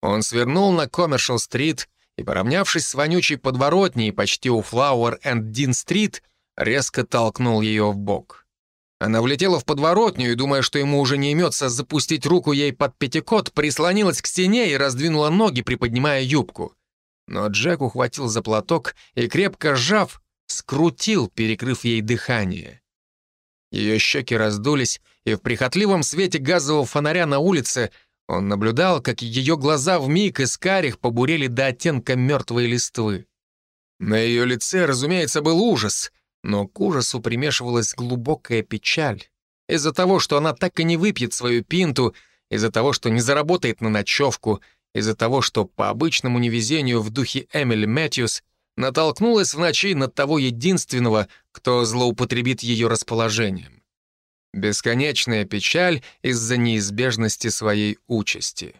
Он свернул на Коммершал-стрит и, поравнявшись с вонючей подворотней почти у Флауэр энд Дин-стрит, резко толкнул ее в бок. Она влетела в подворотню и, думая, что ему уже не имется запустить руку ей под пятикот, прислонилась к стене и раздвинула ноги, приподнимая юбку. Но Джек ухватил за платок и, крепко сжав, скрутил, перекрыв ей дыхание. Ее щеки раздулись, и в прихотливом свете газового фонаря на улице он наблюдал, как ее глаза вмиг из карих побурели до оттенка мертвой листвы. На ее лице, разумеется, был ужас, но к ужасу примешивалась глубокая печаль. Из-за того, что она так и не выпьет свою пинту, из-за того, что не заработает на ночевку, из-за того, что по обычному невезению в духе Эмили Мэтьюс натолкнулась в ночи на того единственного, кто злоупотребит ее расположением. Бесконечная печаль из-за неизбежности своей участи.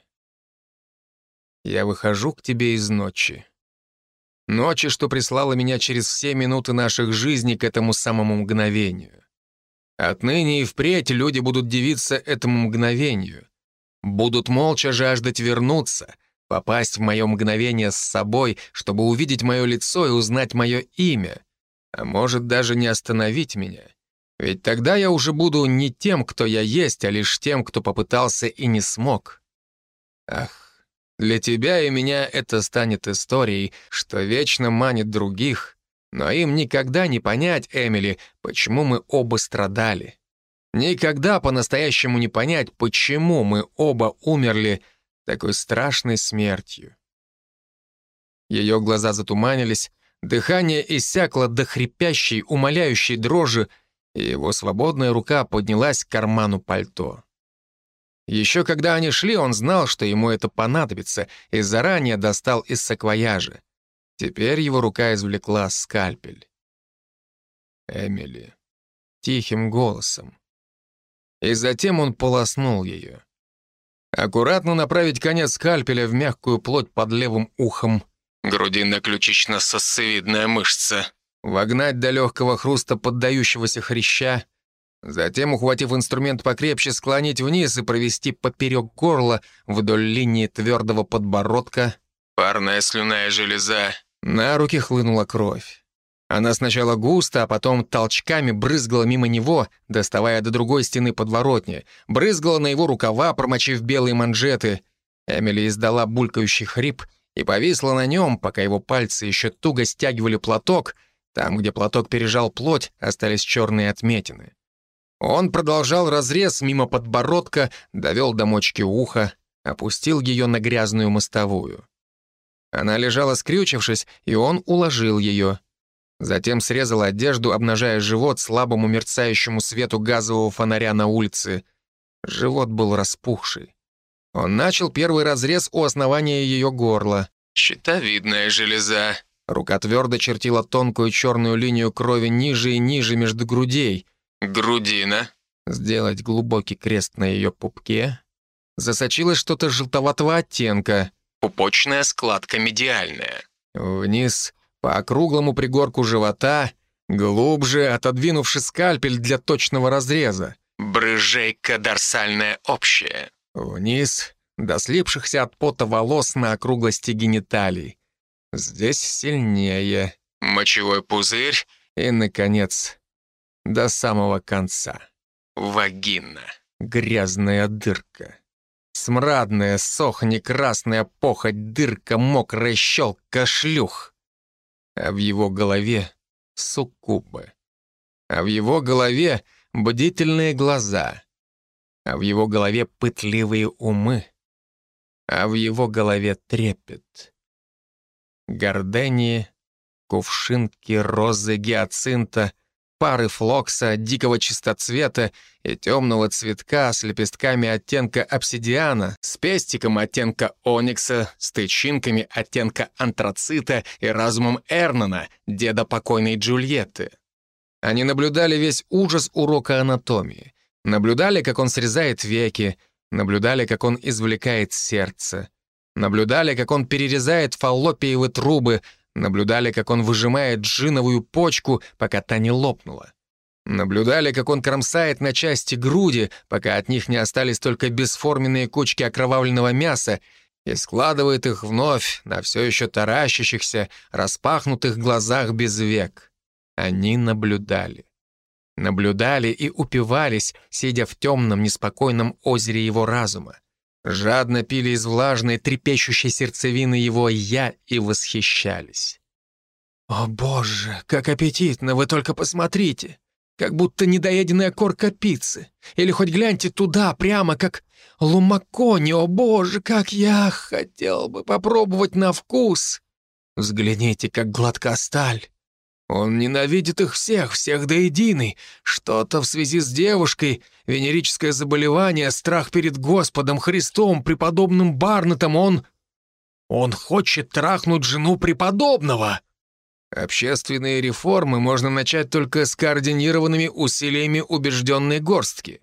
Я выхожу к тебе из ночи. Ночи, что прислала меня через все минуты наших жизней к этому самому мгновению. Отныне и впредь люди будут дивиться этому мгновению. Будут молча жаждать вернуться, попасть в мое мгновение с собой, чтобы увидеть мое лицо и узнать мое имя. А может, даже не остановить меня. Ведь тогда я уже буду не тем, кто я есть, а лишь тем, кто попытался и не смог. Ах, для тебя и меня это станет историей, что вечно манит других, но им никогда не понять, Эмили, почему мы оба страдали. Никогда по-настоящему не понять, почему мы оба умерли такой страшной смертью. Ее глаза затуманились, дыхание иссякло до хрипящей, умоляющей дрожи, и его свободная рука поднялась к карману пальто. Еще когда они шли, он знал, что ему это понадобится, и заранее достал из саквояжа. Теперь его рука извлекла скальпель. Эмили. Тихим голосом. И затем он полоснул ее. Аккуратно направить конец скальпеля в мягкую плоть под левым ухом. Грудинно-ключично-сосцевидная мышца. Вогнать до легкого хруста поддающегося хряща — Затем, ухватив инструмент покрепче, склонить вниз и провести поперек горла вдоль линии твердого подбородка. Парная слюная железа. На руки хлынула кровь. Она сначала густо, а потом толчками брызгала мимо него, доставая до другой стены подворотни, брызгала на его рукава, промочив белые манжеты. Эмили издала булькающий хрип и повисла на нем, пока его пальцы еще туго стягивали платок. Там, где платок пережал плоть, остались черные отметины. Он продолжал разрез мимо подбородка, довел до мочки уха, опустил ее на грязную мостовую. Она лежала скрючившись, и он уложил ее. Затем срезал одежду, обнажая живот слабому мерцающему свету газового фонаря на улице. Живот был распухший. Он начал первый разрез у основания ее горла. «Щитовидная железа». Рука твердо чертила тонкую черную линию крови ниже и ниже между грудей — Грудина. Сделать глубокий крест на ее пупке. Засочилось что-то желтоватого оттенка. Пупочная складка медиальная. Вниз, по округлому пригорку живота, глубже, отодвинувши скальпель для точного разреза. Брыжейка дорсальная общая. Вниз, до слипшихся от пота волос на округлости гениталий. Здесь сильнее. Мочевой пузырь. И, наконец, до самого конца. Вагина. Грязная дырка. Смрадная, сохни, красная похоть, дырка, мокрая щелка, шлюх. А в его голове — суккубы. А в его голове — бдительные глаза. А в его голове пытливые умы. А в его голове трепет. Гордении, кувшинки, розы, гиацинта — пары флокса, дикого чистоцвета и темного цветка с лепестками оттенка обсидиана, с пестиком оттенка оникса, с тычинками оттенка антрацита и разумом Эрнона, деда покойной Джульетты. Они наблюдали весь ужас урока анатомии, наблюдали, как он срезает веки, наблюдали, как он извлекает сердце, наблюдали, как он перерезает фаллопиевы трубы, Наблюдали, как он выжимает джиновую почку, пока та не лопнула. Наблюдали, как он кромсает на части груди, пока от них не остались только бесформенные кучки окровавленного мяса, и складывает их вновь на все еще таращащихся, распахнутых глазах без век. Они наблюдали. Наблюдали и упивались, сидя в темном, неспокойном озере его разума. Жадно пили из влажной, трепещущей сердцевины его «я» и восхищались. «О, боже, как аппетитно, вы только посмотрите! Как будто недоеденная корка пиццы. Или хоть гляньте туда, прямо как лумакони, о боже, как я хотел бы попробовать на вкус! Взгляните, как гладка сталь!» Он ненавидит их всех, всех до единой. Что-то в связи с девушкой, венерическое заболевание, страх перед Господом, Христом, преподобным Барнетом, он... Он хочет трахнуть жену преподобного. Общественные реформы можно начать только с координированными усилиями убежденной горстки.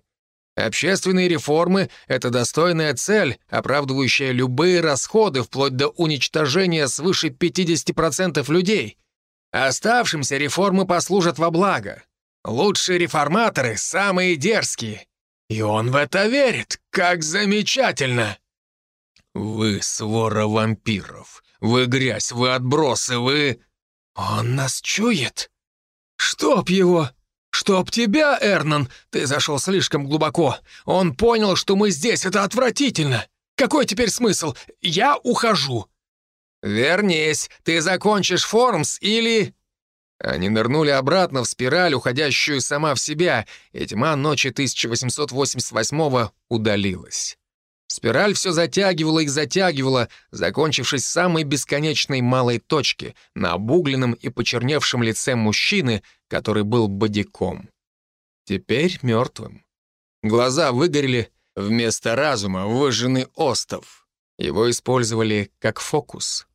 Общественные реформы — это достойная цель, оправдывающая любые расходы вплоть до уничтожения свыше 50% людей — Оставшимся реформы послужат во благо. Лучшие реформаторы — самые дерзкие. И он в это верит. Как замечательно!» «Вы свора вампиров. Вы грязь, вы отбросы, вы...» «Он нас чует?» «Чтоб его! Чтоб тебя, Эрнан! Ты зашел слишком глубоко. Он понял, что мы здесь, это отвратительно. Какой теперь смысл? Я ухожу. «Вернись, ты закончишь Формс или...» Они нырнули обратно в спираль, уходящую сама в себя, и тьма ночи 1888-го удалилась. Спираль все затягивала и затягивала, закончившись самой бесконечной малой точке, на обугленном и почерневшем лице мужчины, который был бодиком. Теперь мертвым. Глаза выгорели, вместо разума выжженный остов. Его использовали как фокус.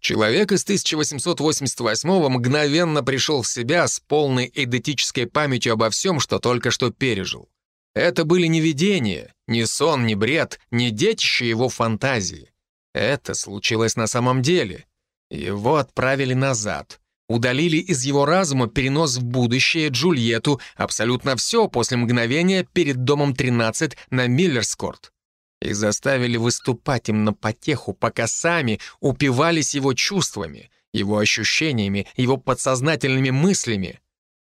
Человек из 1888-го мгновенно пришел в себя с полной эдетической памятью обо всем, что только что пережил. Это были не видения, не сон, не бред, не детище его фантазии. Это случилось на самом деле. Его отправили назад. Удалили из его разума перенос в будущее Джульетту абсолютно все после мгновения перед домом 13 на Миллерскорт и заставили выступать им на потеху, пока сами упивались его чувствами, его ощущениями, его подсознательными мыслями,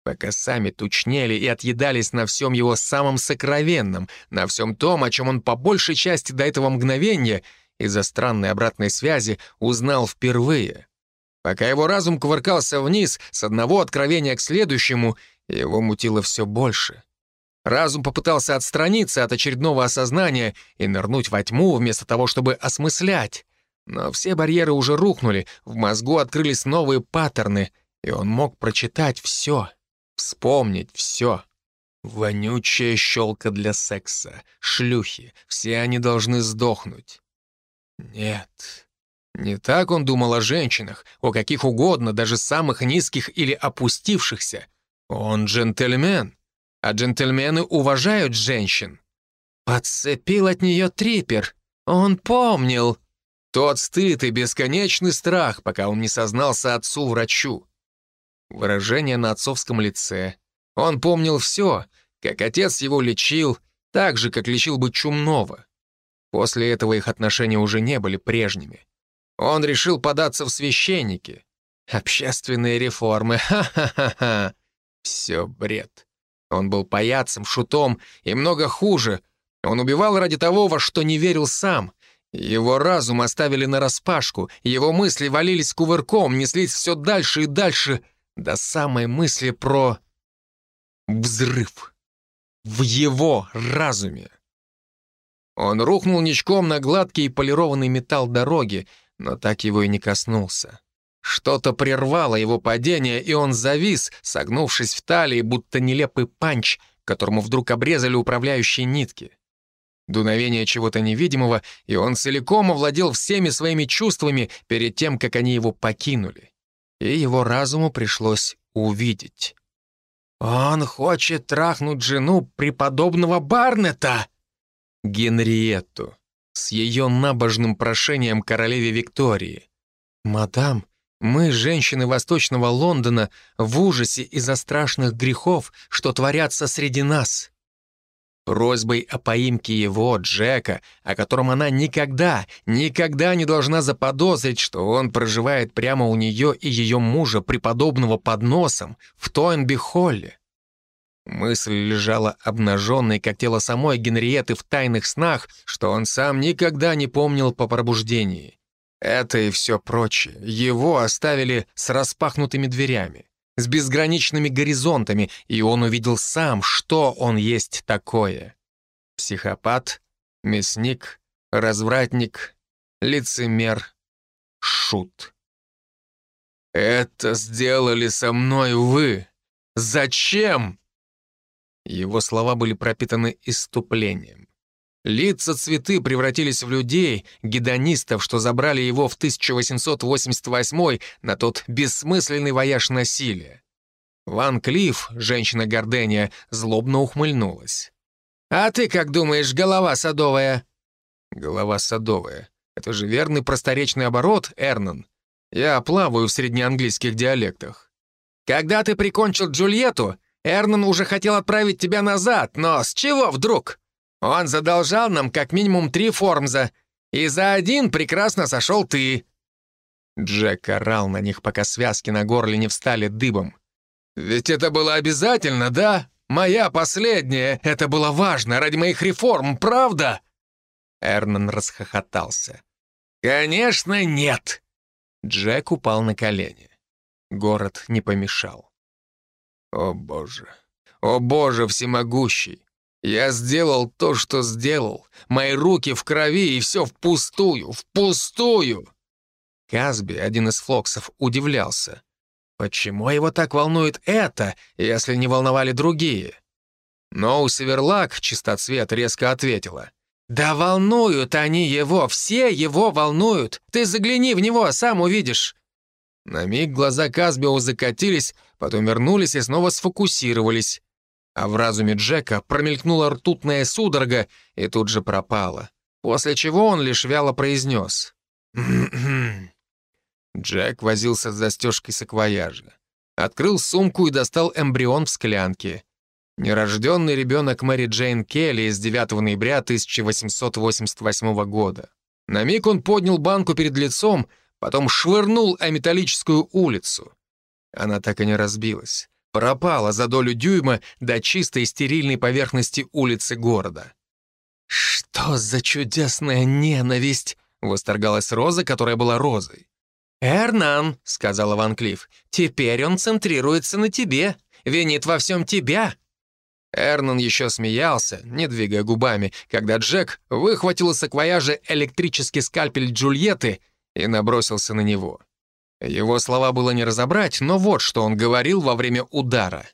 пока сами тучнели и отъедались на всем его самом сокровенном, на всем том, о чем он по большей части до этого мгновения из-за странной обратной связи узнал впервые. Пока его разум кувыркался вниз, с одного откровения к следующему, его мутило все больше — Разум попытался отстраниться от очередного осознания и нырнуть во тьму вместо того, чтобы осмыслять. Но все барьеры уже рухнули, в мозгу открылись новые паттерны, и он мог прочитать все, вспомнить все. Вонючая щелка для секса, шлюхи, все они должны сдохнуть. Нет, не так он думал о женщинах, о каких угодно, даже самых низких или опустившихся. Он джентльмен а джентльмены уважают женщин. Подцепил от нее трипер. Он помнил. Тот стыд и бесконечный страх, пока он не сознался отцу-врачу. Выражение на отцовском лице. Он помнил все, как отец его лечил, так же, как лечил бы чумного. После этого их отношения уже не были прежними. Он решил податься в священники. Общественные реформы, <laughs> ха-ха-ха-ха. Все бред. Он был паяцем, шутом и много хуже. Он убивал ради того, во что не верил сам. Его разум оставили нараспашку, его мысли валились кувырком, неслись все дальше и дальше, до самой мысли про... взрыв. В его разуме. Он рухнул ничком на гладкий полированный металл дороги, но так его и не коснулся. Что-то прервало его падение, и он завис, согнувшись в талии, будто нелепый панч, которому вдруг обрезали управляющие нитки. Дуновение чего-то невидимого, и он целиком овладел всеми своими чувствами перед тем, как они его покинули. И его разуму пришлось увидеть. «Он хочет трахнуть жену преподобного Барнета!» Генриетту с ее набожным прошением королеве Виктории. «Мадам, мы, женщины Восточного Лондона, в ужасе из-за страшных грехов, что творятся среди нас». Просьбой о поимке его, Джека, о котором она никогда, никогда не должна заподозрить, что он проживает прямо у нее и ее мужа, преподобного под носом, в Тойнби-Холле. Мысль лежала обнаженной, как тело самой Генриеты в тайных снах, что он сам никогда не помнил по пробуждении. Это и все прочее. Его оставили с распахнутыми дверями, с безграничными горизонтами, и он увидел сам, что он есть такое. Психопат, мясник, развратник, лицемер, шут. «Это сделали со мной вы! Зачем?» Его слова были пропитаны иступлением. Лица цветы превратились в людей, гедонистов, что забрали его в 1888 на тот бессмысленный вояж насилия. Ван Клифф, женщина Гордения, злобно ухмыльнулась. «А ты как думаешь, голова садовая?» «Голова садовая. Это же верный просторечный оборот, Эрнан. Я плаваю в среднеанглийских диалектах. Когда ты прикончил Джульетту, Эрнан уже хотел отправить тебя назад, но с чего вдруг? Он задолжал нам как минимум три формза, и за один прекрасно сошел ты». Джек орал на них, пока связки на горле не встали дыбом. «Ведь это было обязательно, да? Моя последняя. Это было важно ради моих реформ, правда?» Эрнан расхохотался. «Конечно, нет!» Джек упал на колени. Город не помешал. О боже, о боже всемогущий! Я сделал то, что сделал. Мои руки в крови, и все впустую, впустую!» Казби, один из флоксов, удивлялся. Почему его так волнует это, если не волновали другие? Но у Северлак, чистоцвет, резко ответила. «Да волнуют они его, все его волнуют. Ты загляни в него, сам увидишь. На миг глаза Казбио закатились, потом вернулись и снова сфокусировались. А в разуме Джека промелькнула ртутная судорога и тут же пропала. После чего он лишь вяло произнес. Джек возился с застежкой саквояжа. Открыл сумку и достал эмбрион в склянке. Нерожденный ребенок Мэри Джейн Келли из 9 ноября 1888 года. На миг он поднял банку перед лицом — потом швырнул о металлическую улицу. Она так и не разбилась. Пропала за долю дюйма до чистой стерильной поверхности улицы города. «Что за чудесная ненависть!» — восторгалась Роза, которая была Розой. «Эрнан», — сказала Ван Клифф, — «теперь он центрируется на тебе, винит во всем тебя». Эрнан еще смеялся, не двигая губами, когда Джек выхватил из саквояжа электрический скальпель Джульетты и набросился на него. Его слова было не разобрать, но вот что он говорил во время удара.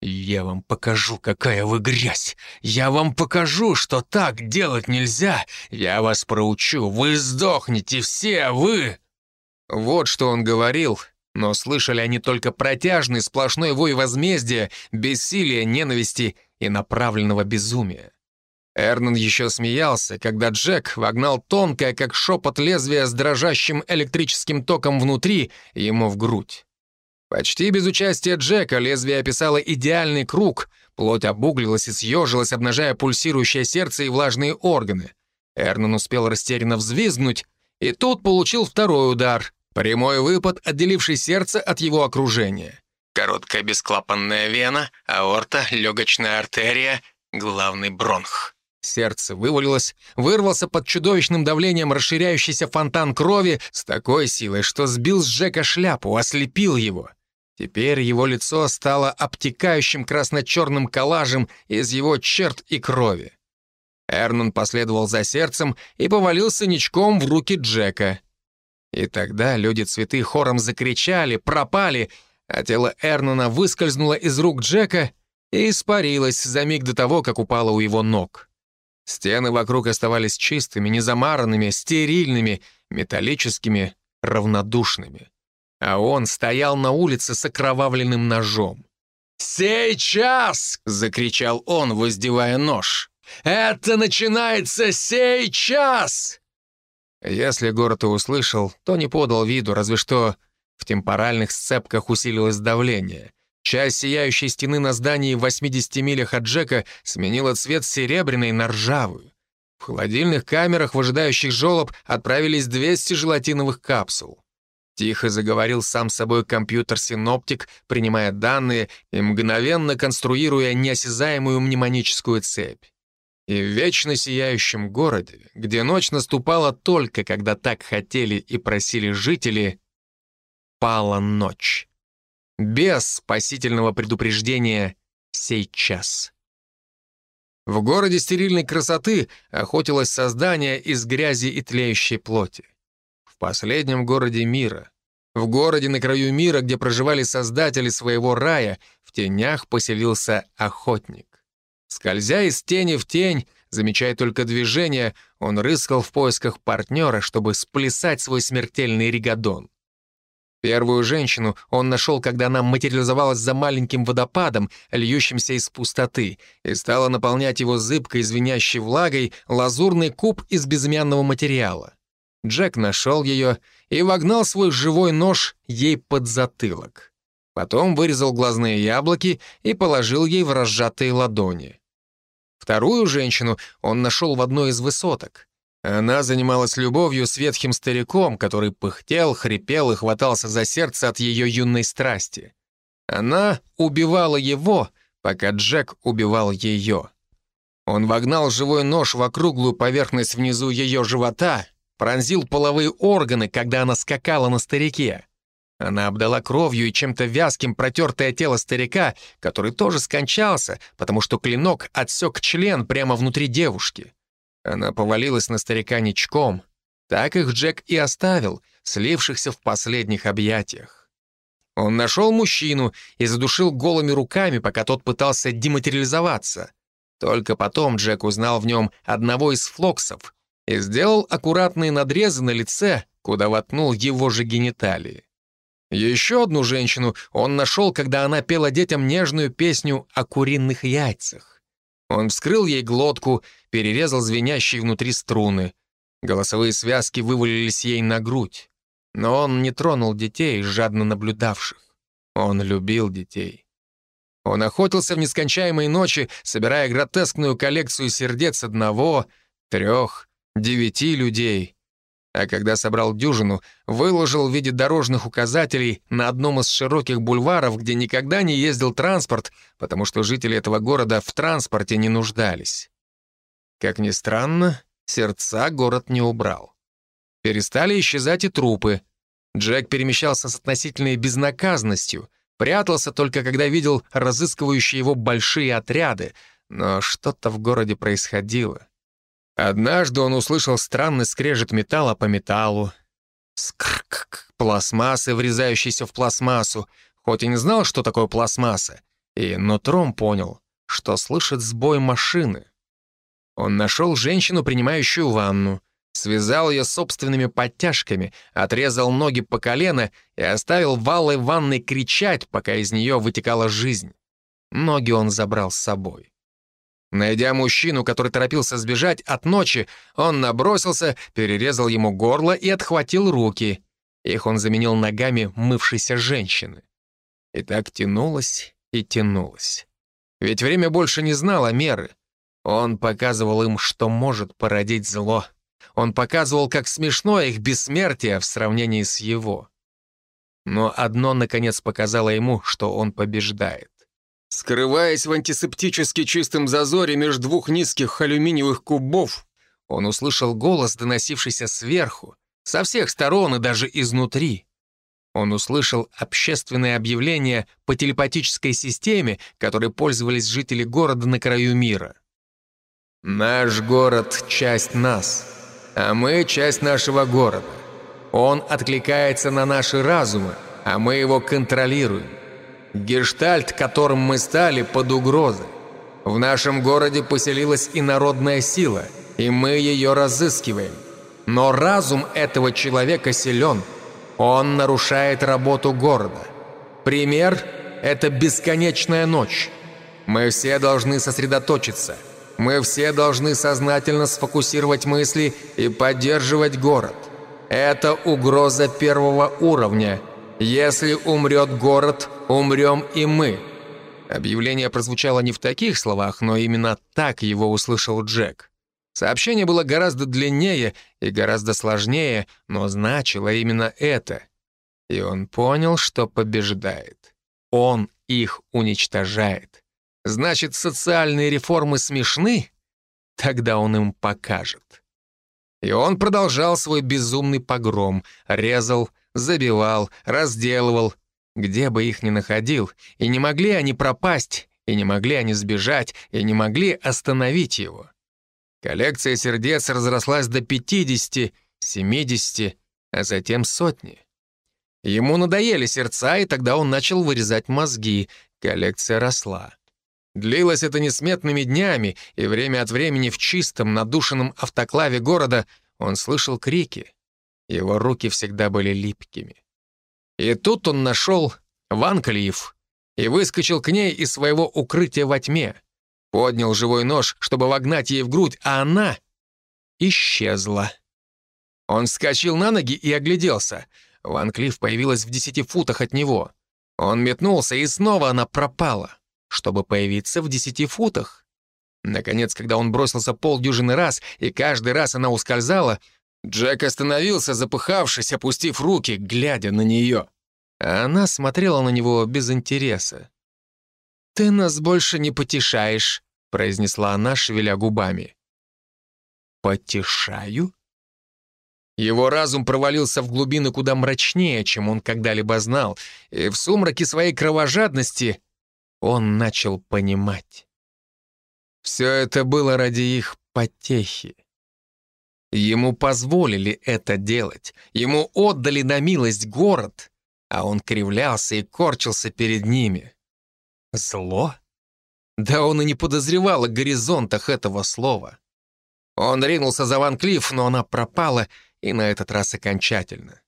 «Я вам покажу, какая вы грязь! Я вам покажу, что так делать нельзя! Я вас проучу! Вы сдохнете все, вы!» Вот что он говорил, но слышали они только протяжный сплошной вой возмездия, бессилия, ненависти и направленного безумия. Эрнан еще смеялся, когда Джек вогнал тонкое, как шепот лезвия с дрожащим электрическим током внутри, ему в грудь. Почти без участия Джека лезвие описало идеальный круг, плоть обуглилась и съежилась, обнажая пульсирующее сердце и влажные органы. Эрнан успел растерянно взвизгнуть, И тут получил второй удар. Прямой выпад, отделивший сердце от его окружения. Короткая бесклапанная вена, аорта, легочная артерия, главный бронх. Сердце вывалилось, вырвался под чудовищным давлением расширяющийся фонтан крови с такой силой, что сбил с Джека шляпу, ослепил его. Теперь его лицо стало обтекающим красно-черным коллажем из его черт и крови. Эрнон последовал за сердцем и повалился ничком в руки Джека. И тогда люди-цветы хором закричали, пропали, а тело Эрнона выскользнуло из рук Джека и испарилось за миг до того, как упало у его ног. Стены вокруг оставались чистыми, незамаранными, стерильными, металлическими, равнодушными. А он стоял на улице с окровавленным ножом. «Сейчас!» — закричал он, воздевая нож. Это начинается сейчас!» Если город и услышал, то не подал виду, разве что в темпоральных сцепках усилилось давление. Часть сияющей стены на здании в 80 милях от Джека сменила цвет серебряный на ржавую. В холодильных камерах в ожидающих жолоб отправились 200 желатиновых капсул. Тихо заговорил сам собой компьютер-синоптик, принимая данные и мгновенно конструируя неосязаемую мнемоническую цепь. И в вечно сияющем городе, где ночь наступала только, когда так хотели и просили жители, пала ночь. Без спасительного предупреждения «сейчас». В городе стерильной красоты охотилось создание из грязи и тлеющей плоти. В последнем городе мира, в городе на краю мира, где проживали создатели своего рая, в тенях поселился охотник. Скользя из тени в тень, замечая только движение, он рыскал в поисках партнера, чтобы сплясать свой смертельный ригадон. Первую женщину он нашел, когда она материализовалась за маленьким водопадом, льющимся из пустоты, и стала наполнять его зыбкой, звенящей влагой, лазурный куб из безымянного материала. Джек нашел ее и вогнал свой живой нож ей под затылок. Потом вырезал глазные яблоки и положил ей в разжатые ладони. Вторую женщину он нашел в одной из высоток. Она занималась любовью с ветхим стариком, который пыхтел, хрипел и хватался за сердце от ее юной страсти. Она убивала его, пока Джек убивал ее. Он вогнал живой нож в округлую поверхность внизу ее живота, пронзил половые органы, когда она скакала на старике. Она обдала кровью и чем-то вязким протертое тело старика, который тоже скончался, потому что клинок отсек член прямо внутри девушки. Она повалилась на старика ничком. Так их Джек и оставил, слившихся в последних объятиях. Он нашел мужчину и задушил голыми руками, пока тот пытался дематериализоваться. Только потом Джек узнал в нем одного из флоксов и сделал аккуратные надрезы на лице, куда воткнул его же гениталии. Еще одну женщину он нашел, когда она пела детям нежную песню о куриных яйцах. Он вскрыл ей глотку, перерезал звенящие внутри струны. Голосовые связки вывалились ей на грудь. Но он не тронул детей, жадно наблюдавших. Он любил детей. Он охотился в нескончаемые ночи, собирая гротескную коллекцию сердец одного, трех, девяти людей. А когда собрал дюжину, выложил в виде дорожных указателей на одном из широких бульваров, где никогда не ездил транспорт, потому что жители этого города в транспорте не нуждались. Как ни странно, сердца город не убрал. Перестали исчезать и трупы. Джек перемещался с относительной безнаказанностью, прятался только когда видел разыскивающие его большие отряды, но что-то в городе происходило. Однажды он услышал странный скрежет металла по металлу. Скрк, пластмассы, врезающиеся в пластмассу, хоть и не знал, что такое пластмасса, и нутром понял, что слышит сбой машины. Он нашел женщину, принимающую ванну, связал ее собственными подтяжками, отрезал ноги по колено и оставил в алой ванной кричать, пока из нее вытекала жизнь. Ноги он забрал с собой. Найдя мужчину, который торопился сбежать от ночи, он набросился, перерезал ему горло и отхватил руки. Их он заменил ногами мывшейся женщины. И так тянулось и тянулось. Ведь время больше не знало меры. Он показывал им, что может породить зло. Он показывал, как смешно их бессмертие в сравнении с его. Но одно, наконец, показало ему, что он побеждает. Скрываясь в антисептически чистом зазоре между двух низких алюминиевых кубов, он услышал голос, доносившийся сверху, со всех сторон и даже изнутри. Он услышал общественное объявление по телепатической системе, которой пользовались жители города на краю мира. «Наш город — часть нас, а мы — часть нашего города. Он откликается на наши разумы, а мы его контролируем. Гештальт, которым мы стали, под угрозой. В нашем городе поселилась инородная сила, и мы ее разыскиваем. Но разум этого человека силен. Он нарушает работу города. Пример – это бесконечная ночь. Мы все должны сосредоточиться. Мы все должны сознательно сфокусировать мысли и поддерживать город. Это угроза первого уровня. Если умрет город, умрем и мы. Объявление прозвучало не в таких словах, но именно так его услышал Джек. Сообщение было гораздо длиннее и гораздо сложнее, но значило именно это. И он понял, что побеждает. Он их уничтожает. Значит, социальные реформы смешны? Тогда он им покажет. И он продолжал свой безумный погром, резал, забивал, разделывал, где бы их ни находил, и не могли они пропасть, и не могли они сбежать, и не могли остановить его. Коллекция сердец разрослась до 50, 70, а затем сотни. Ему надоели сердца, и тогда он начал вырезать мозги. Коллекция росла. Длилось это несметными днями, и время от времени в чистом, надушенном автоклаве города он слышал крики. Его руки всегда были липкими. И тут он нашел Ван Клифф и выскочил к ней из своего укрытия во тьме. Поднял живой нож, чтобы вогнать ей в грудь, а она исчезла. Он вскочил на ноги и огляделся. Ван Клифф появилась в десяти футах от него. Он метнулся, и снова она пропала, чтобы появиться в десяти футах. Наконец, когда он бросился полдюжины раз, и каждый раз она ускользала, Джек остановился, запыхавшись, опустив руки, глядя на нее. А она смотрела на него без интереса. «Ты нас больше не потешаешь», — произнесла она, шевеля губами. «Потешаю?» Его разум провалился в глубины куда мрачнее, чем он когда-либо знал, и в сумраке своей кровожадности он начал понимать. Все это было ради их потехи. Ему позволили это делать, ему отдали на милость город, а он кривлялся и корчился перед ними. Зло? Да он и не подозревал о горизонтах этого слова. Он ринулся за Ван Клифф, но она пропала, и на этот раз окончательно.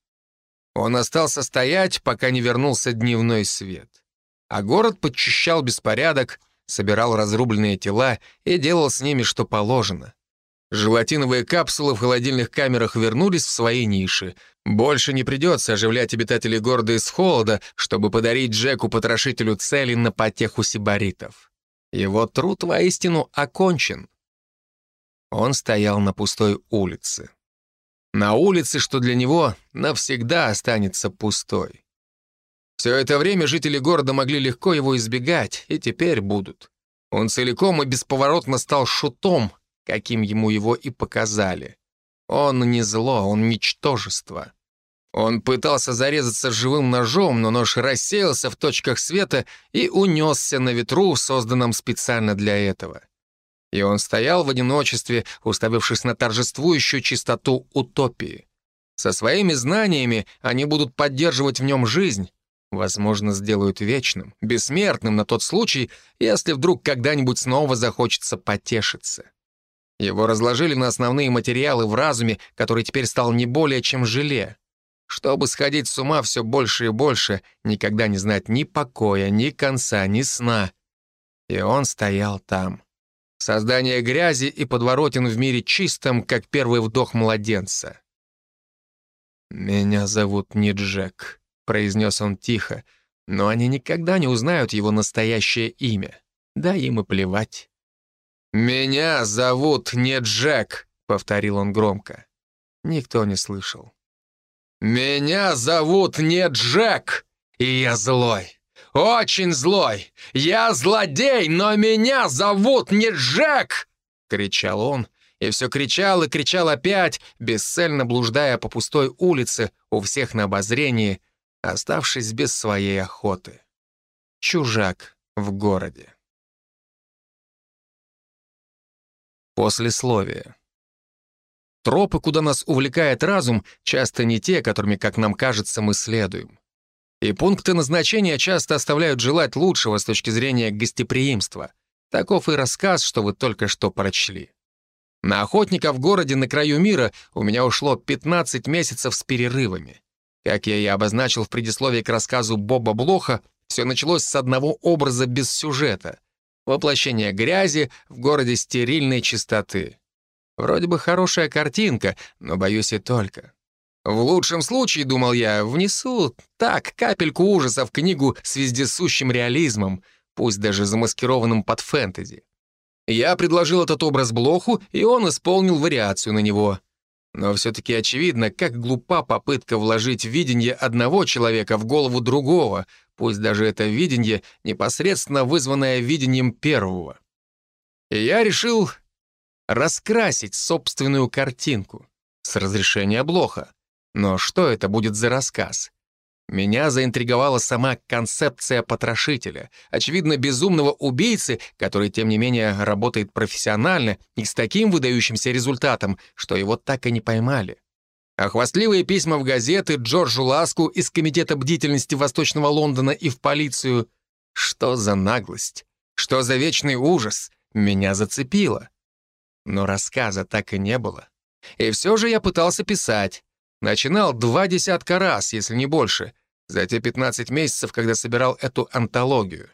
Он остался стоять, пока не вернулся дневной свет. А город подчищал беспорядок, собирал разрубленные тела и делал с ними, что положено. Желатиновые капсулы в холодильных камерах вернулись в свои ниши. Больше не придется оживлять обитателей города из холода, чтобы подарить Джеку-потрошителю цели на потеху сибаритов. Его труд воистину окончен. Он стоял на пустой улице. На улице, что для него навсегда останется пустой. Все это время жители города могли легко его избегать, и теперь будут. Он целиком и бесповоротно стал шутом — каким ему его и показали. Он не зло, он ничтожество. Он пытался зарезаться живым ножом, но нож рассеялся в точках света и унесся на ветру, созданном специально для этого. И он стоял в одиночестве, уставившись на торжествующую чистоту утопии. Со своими знаниями они будут поддерживать в нем жизнь, возможно, сделают вечным, бессмертным на тот случай, если вдруг когда-нибудь снова захочется потешиться. Его разложили на основные материалы в разуме, который теперь стал не более чем желе. Чтобы сходить с ума все больше и больше, никогда не знать ни покоя, ни конца, ни сна. И он стоял там. Создание грязи и подворотен в мире чистом, как первый вдох младенца. «Меня зовут не Джек», — произнес он тихо, но они никогда не узнают его настоящее имя. Да им и плевать. «Меня зовут не Джек», — повторил он громко. Никто не слышал. «Меня зовут не Джек, и я злой. Очень злой. Я злодей, но меня зовут не Джек!» — кричал он, и все кричал и кричал опять, бесцельно блуждая по пустой улице у всех на обозрении, оставшись без своей охоты. Чужак в городе. Послесловие. Тропы, куда нас увлекает разум, часто не те, которыми, как нам кажется, мы следуем. И пункты назначения часто оставляют желать лучшего с точки зрения гостеприимства. Таков и рассказ, что вы только что прочли. На охотника в городе на краю мира у меня ушло 15 месяцев с перерывами. Как я и обозначил в предисловии к рассказу Боба Блоха, все началось с одного образа без сюжета. Воплощение грязи в городе стерильной чистоты. Вроде бы хорошая картинка, но боюсь и только. В лучшем случае, думал я, внесу так капельку ужаса в книгу с вездесущим реализмом, пусть даже замаскированным под фэнтези. Я предложил этот образ Блоху, и он исполнил вариацию на него. Но все-таки очевидно, как глупа попытка вложить видение одного человека в голову другого, пусть даже это видение непосредственно вызванное видением первого. И я решил раскрасить собственную картинку с разрешения Блоха. Но что это будет за рассказ? Меня заинтриговала сама концепция потрошителя, очевидно, безумного убийцы, который, тем не менее, работает профессионально и с таким выдающимся результатом, что его так и не поймали. А хвастливые письма в газеты Джорджу Ласку из Комитета бдительности Восточного Лондона и в полицию. Что за наглость? Что за вечный ужас? Меня зацепило. Но рассказа так и не было. И все же я пытался писать. Начинал два десятка раз, если не больше, за те 15 месяцев, когда собирал эту антологию.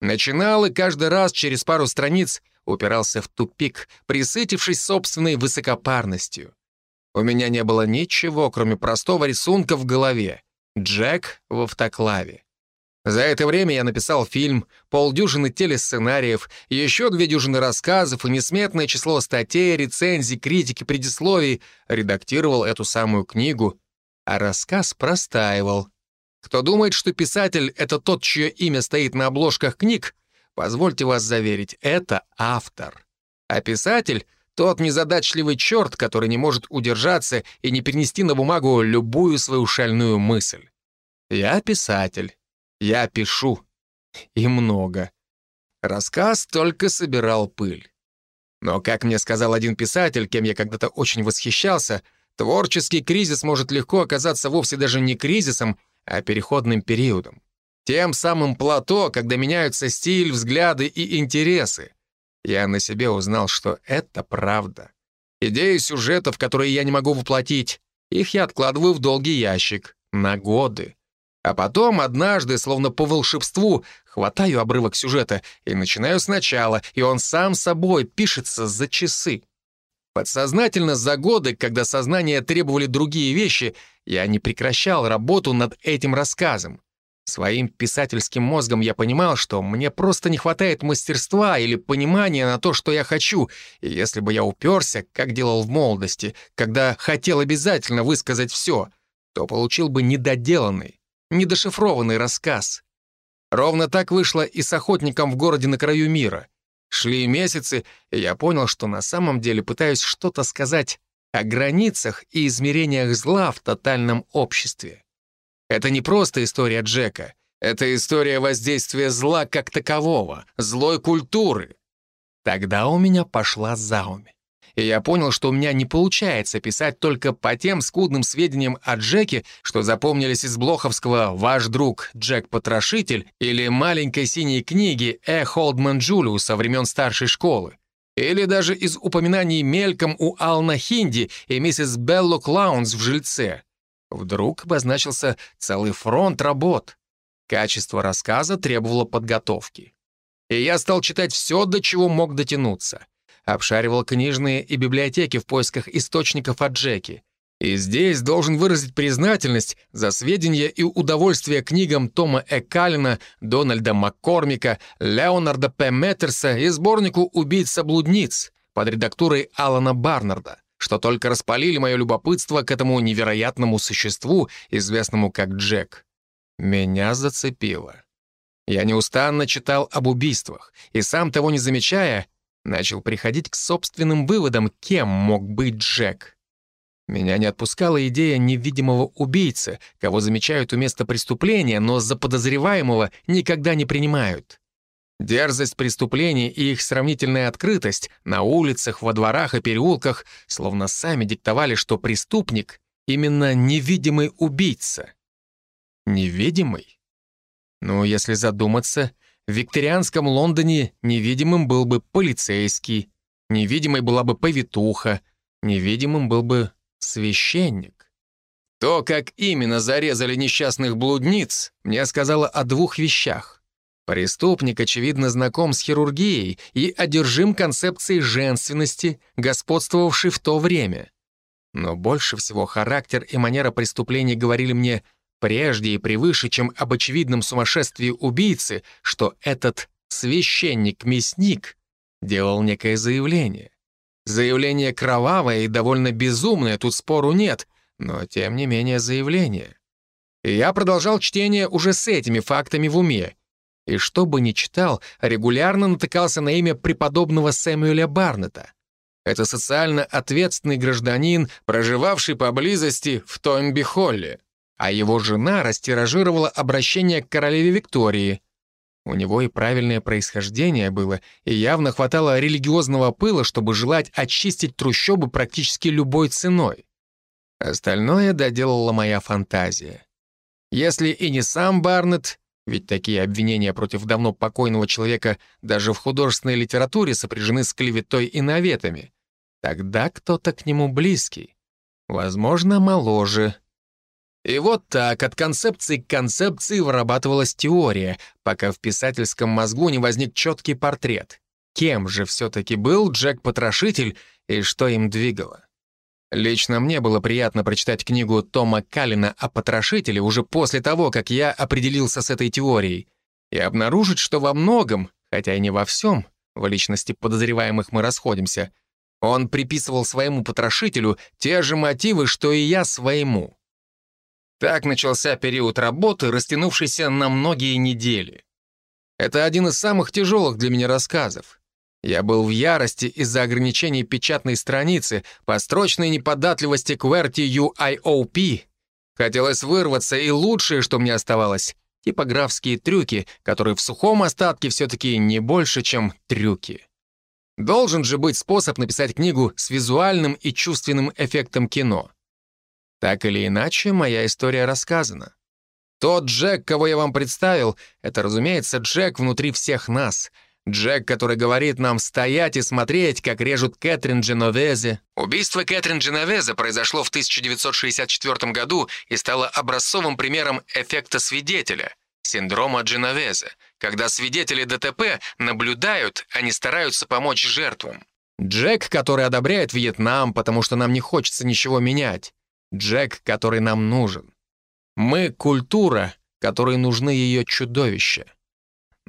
Начинал и каждый раз через пару страниц упирался в тупик, присытившись собственной высокопарностью. У меня не было ничего, кроме простого рисунка в голове. Джек в автоклаве. За это время я написал фильм, полдюжины телесценариев, еще две дюжины рассказов и несметное число статей, рецензий, критики, предисловий, редактировал эту самую книгу, а рассказ простаивал. Кто думает, что писатель — это тот, чье имя стоит на обложках книг, позвольте вас заверить, это автор. А писатель — тот незадачливый черт, который не может удержаться и не перенести на бумагу любую свою шальную мысль. Я писатель. Я пишу. И много. Рассказ только собирал пыль. Но, как мне сказал один писатель, кем я когда-то очень восхищался, творческий кризис может легко оказаться вовсе даже не кризисом, а переходным периодом. Тем самым плато, когда меняются стиль, взгляды и интересы. Я на себе узнал, что это правда. Идеи сюжетов, которые я не могу воплотить, их я откладываю в долгий ящик на годы. А потом, однажды, словно по волшебству, хватаю обрывок сюжета и начинаю сначала, и он сам собой пишется за часы. Подсознательно за годы, когда сознание требовали другие вещи, я не прекращал работу над этим рассказом. Своим писательским мозгом я понимал, что мне просто не хватает мастерства или понимания на то, что я хочу, и если бы я уперся, как делал в молодости, когда хотел обязательно высказать все, то получил бы недоделанный, недошифрованный рассказ. Ровно так вышло и с охотником в городе на краю мира. Шли месяцы, и я понял, что на самом деле пытаюсь что-то сказать о границах и измерениях зла в тотальном обществе. Это не просто история Джека, это история воздействия зла как такового, злой культуры. Тогда у меня пошла заумь и я понял, что у меня не получается писать только по тем скудным сведениям о Джеке, что запомнились из блоховского «Ваш друг Джек-потрошитель» или маленькой синей книги «Э. Холдман Джулиуса» времен старшей школы. Или даже из упоминаний мельком у Ална Хинди и миссис Белло Клаунс в «Жильце». Вдруг обозначился целый фронт работ. Качество рассказа требовало подготовки. И я стал читать все, до чего мог дотянуться обшаривал книжные и библиотеки в поисках источников от Джеки. И здесь должен выразить признательность за сведения и удовольствие книгам Тома Экалина, Дональда Маккормика, Леонарда П. Меттерса и сборнику «Убийца-блудниц» под редактурой Алана Барнарда. Что только распалили мое любопытство к этому невероятному существу, известному как Джек. Меня зацепило. Я неустанно читал об убийствах, и сам того не замечая, начал приходить к собственным выводам, кем мог быть Джек. Меня не отпускала идея невидимого убийцы, кого замечают у места преступления, но за подозреваемого никогда не принимают. Дерзость преступлений и их сравнительная открытость на улицах, во дворах и переулках словно сами диктовали, что преступник — именно невидимый убийца. Невидимый? Ну, если задуматься, в викторианском Лондоне невидимым был бы полицейский, невидимой была бы повитуха, невидимым был бы священник. То, как именно зарезали несчастных блудниц, мне сказала о двух вещах. Преступник, очевидно, знаком с хирургией и одержим концепцией женственности, господствовавшей в то время. Но больше всего характер и манера преступлений говорили мне прежде и превыше, чем об очевидном сумасшествии убийцы, что этот священник-мясник делал некое заявление. Заявление кровавое и довольно безумное, тут спору нет, но тем не менее заявление. И я продолжал чтение уже с этими фактами в уме. И что бы ни читал, регулярно натыкался на имя преподобного Сэмюэля Барнета. Это социально ответственный гражданин, проживавший поблизости в Томби-Холле. А его жена растиражировала обращение к королеве Виктории — у него и правильное происхождение было, и явно хватало религиозного пыла, чтобы желать очистить трущобы практически любой ценой. Остальное доделала моя фантазия. Если и не сам Барнетт, ведь такие обвинения против давно покойного человека даже в художественной литературе сопряжены с клеветой и наветами, тогда кто-то к нему близкий, возможно, моложе, и вот так от концепции к концепции вырабатывалась теория, пока в писательском мозгу не возник четкий портрет. Кем же все-таки был Джек-потрошитель и что им двигало? Лично мне было приятно прочитать книгу Тома Каллина о потрошителе уже после того, как я определился с этой теорией, и обнаружить, что во многом, хотя и не во всем, в личности подозреваемых мы расходимся, он приписывал своему потрошителю те же мотивы, что и я своему. Так начался период работы, растянувшийся на многие недели. Это один из самых тяжелых для меня рассказов. Я был в ярости из-за ограничений печатной страницы, построчной неподатливости QWERTY Хотелось вырваться, и лучшее, что мне оставалось — типографские трюки, которые в сухом остатке все-таки не больше, чем трюки. Должен же быть способ написать книгу с визуальным и чувственным эффектом кино. Так или иначе, моя история рассказана. Тот Джек, кого я вам представил, это, разумеется, Джек внутри всех нас. Джек, который говорит нам стоять и смотреть, как режут Кэтрин Дженовезе. Убийство Кэтрин Дженовезе произошло в 1964 году и стало образцовым примером эффекта свидетеля, синдрома Дженовезе, когда свидетели ДТП наблюдают, а не стараются помочь жертвам. Джек, который одобряет Вьетнам, потому что нам не хочется ничего менять. Джек, который нам нужен. Мы — культура, которой нужны ее чудовища.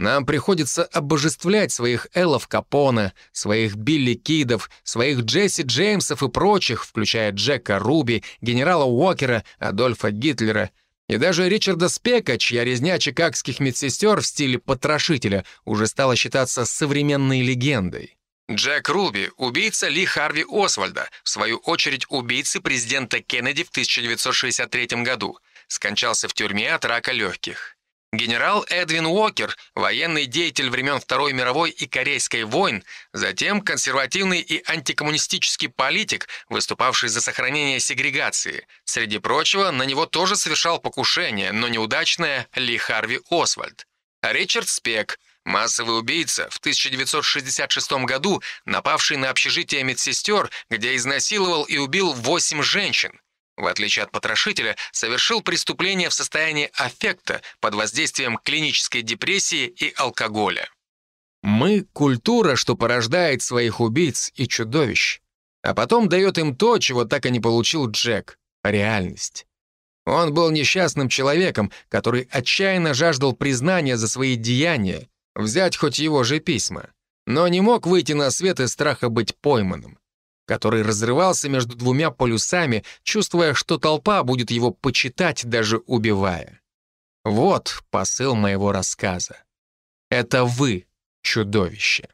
Нам приходится обожествлять своих Эллов Капона, своих Билли Кидов, своих Джесси Джеймсов и прочих, включая Джека Руби, генерала Уокера, Адольфа Гитлера и даже Ричарда Спека, чья резня чикагских медсестер в стиле потрошителя уже стала считаться современной легендой. Джек Руби, убийца Ли Харви Освальда, в свою очередь убийцы президента Кеннеди в 1963 году, скончался в тюрьме от рака легких. Генерал Эдвин Уокер, военный деятель времен Второй мировой и Корейской войн, затем консервативный и антикоммунистический политик, выступавший за сохранение сегрегации. Среди прочего, на него тоже совершал покушение, но неудачное Ли Харви Освальд. Ричард Спек – Массовый убийца, в 1966 году напавший на общежитие медсестер, где изнасиловал и убил 8 женщин. В отличие от потрошителя, совершил преступление в состоянии аффекта под воздействием клинической депрессии и алкоголя. Мы — культура, что порождает своих убийц и чудовищ, а потом дает им то, чего так и не получил Джек — реальность. Он был несчастным человеком, который отчаянно жаждал признания за свои деяния, взять хоть его же письма, но не мог выйти на свет из страха быть пойманным. Который разрывался между двумя полюсами, чувствуя, что толпа будет его почитать, даже убивая. Вот посыл моего рассказа. Это вы, чудовище.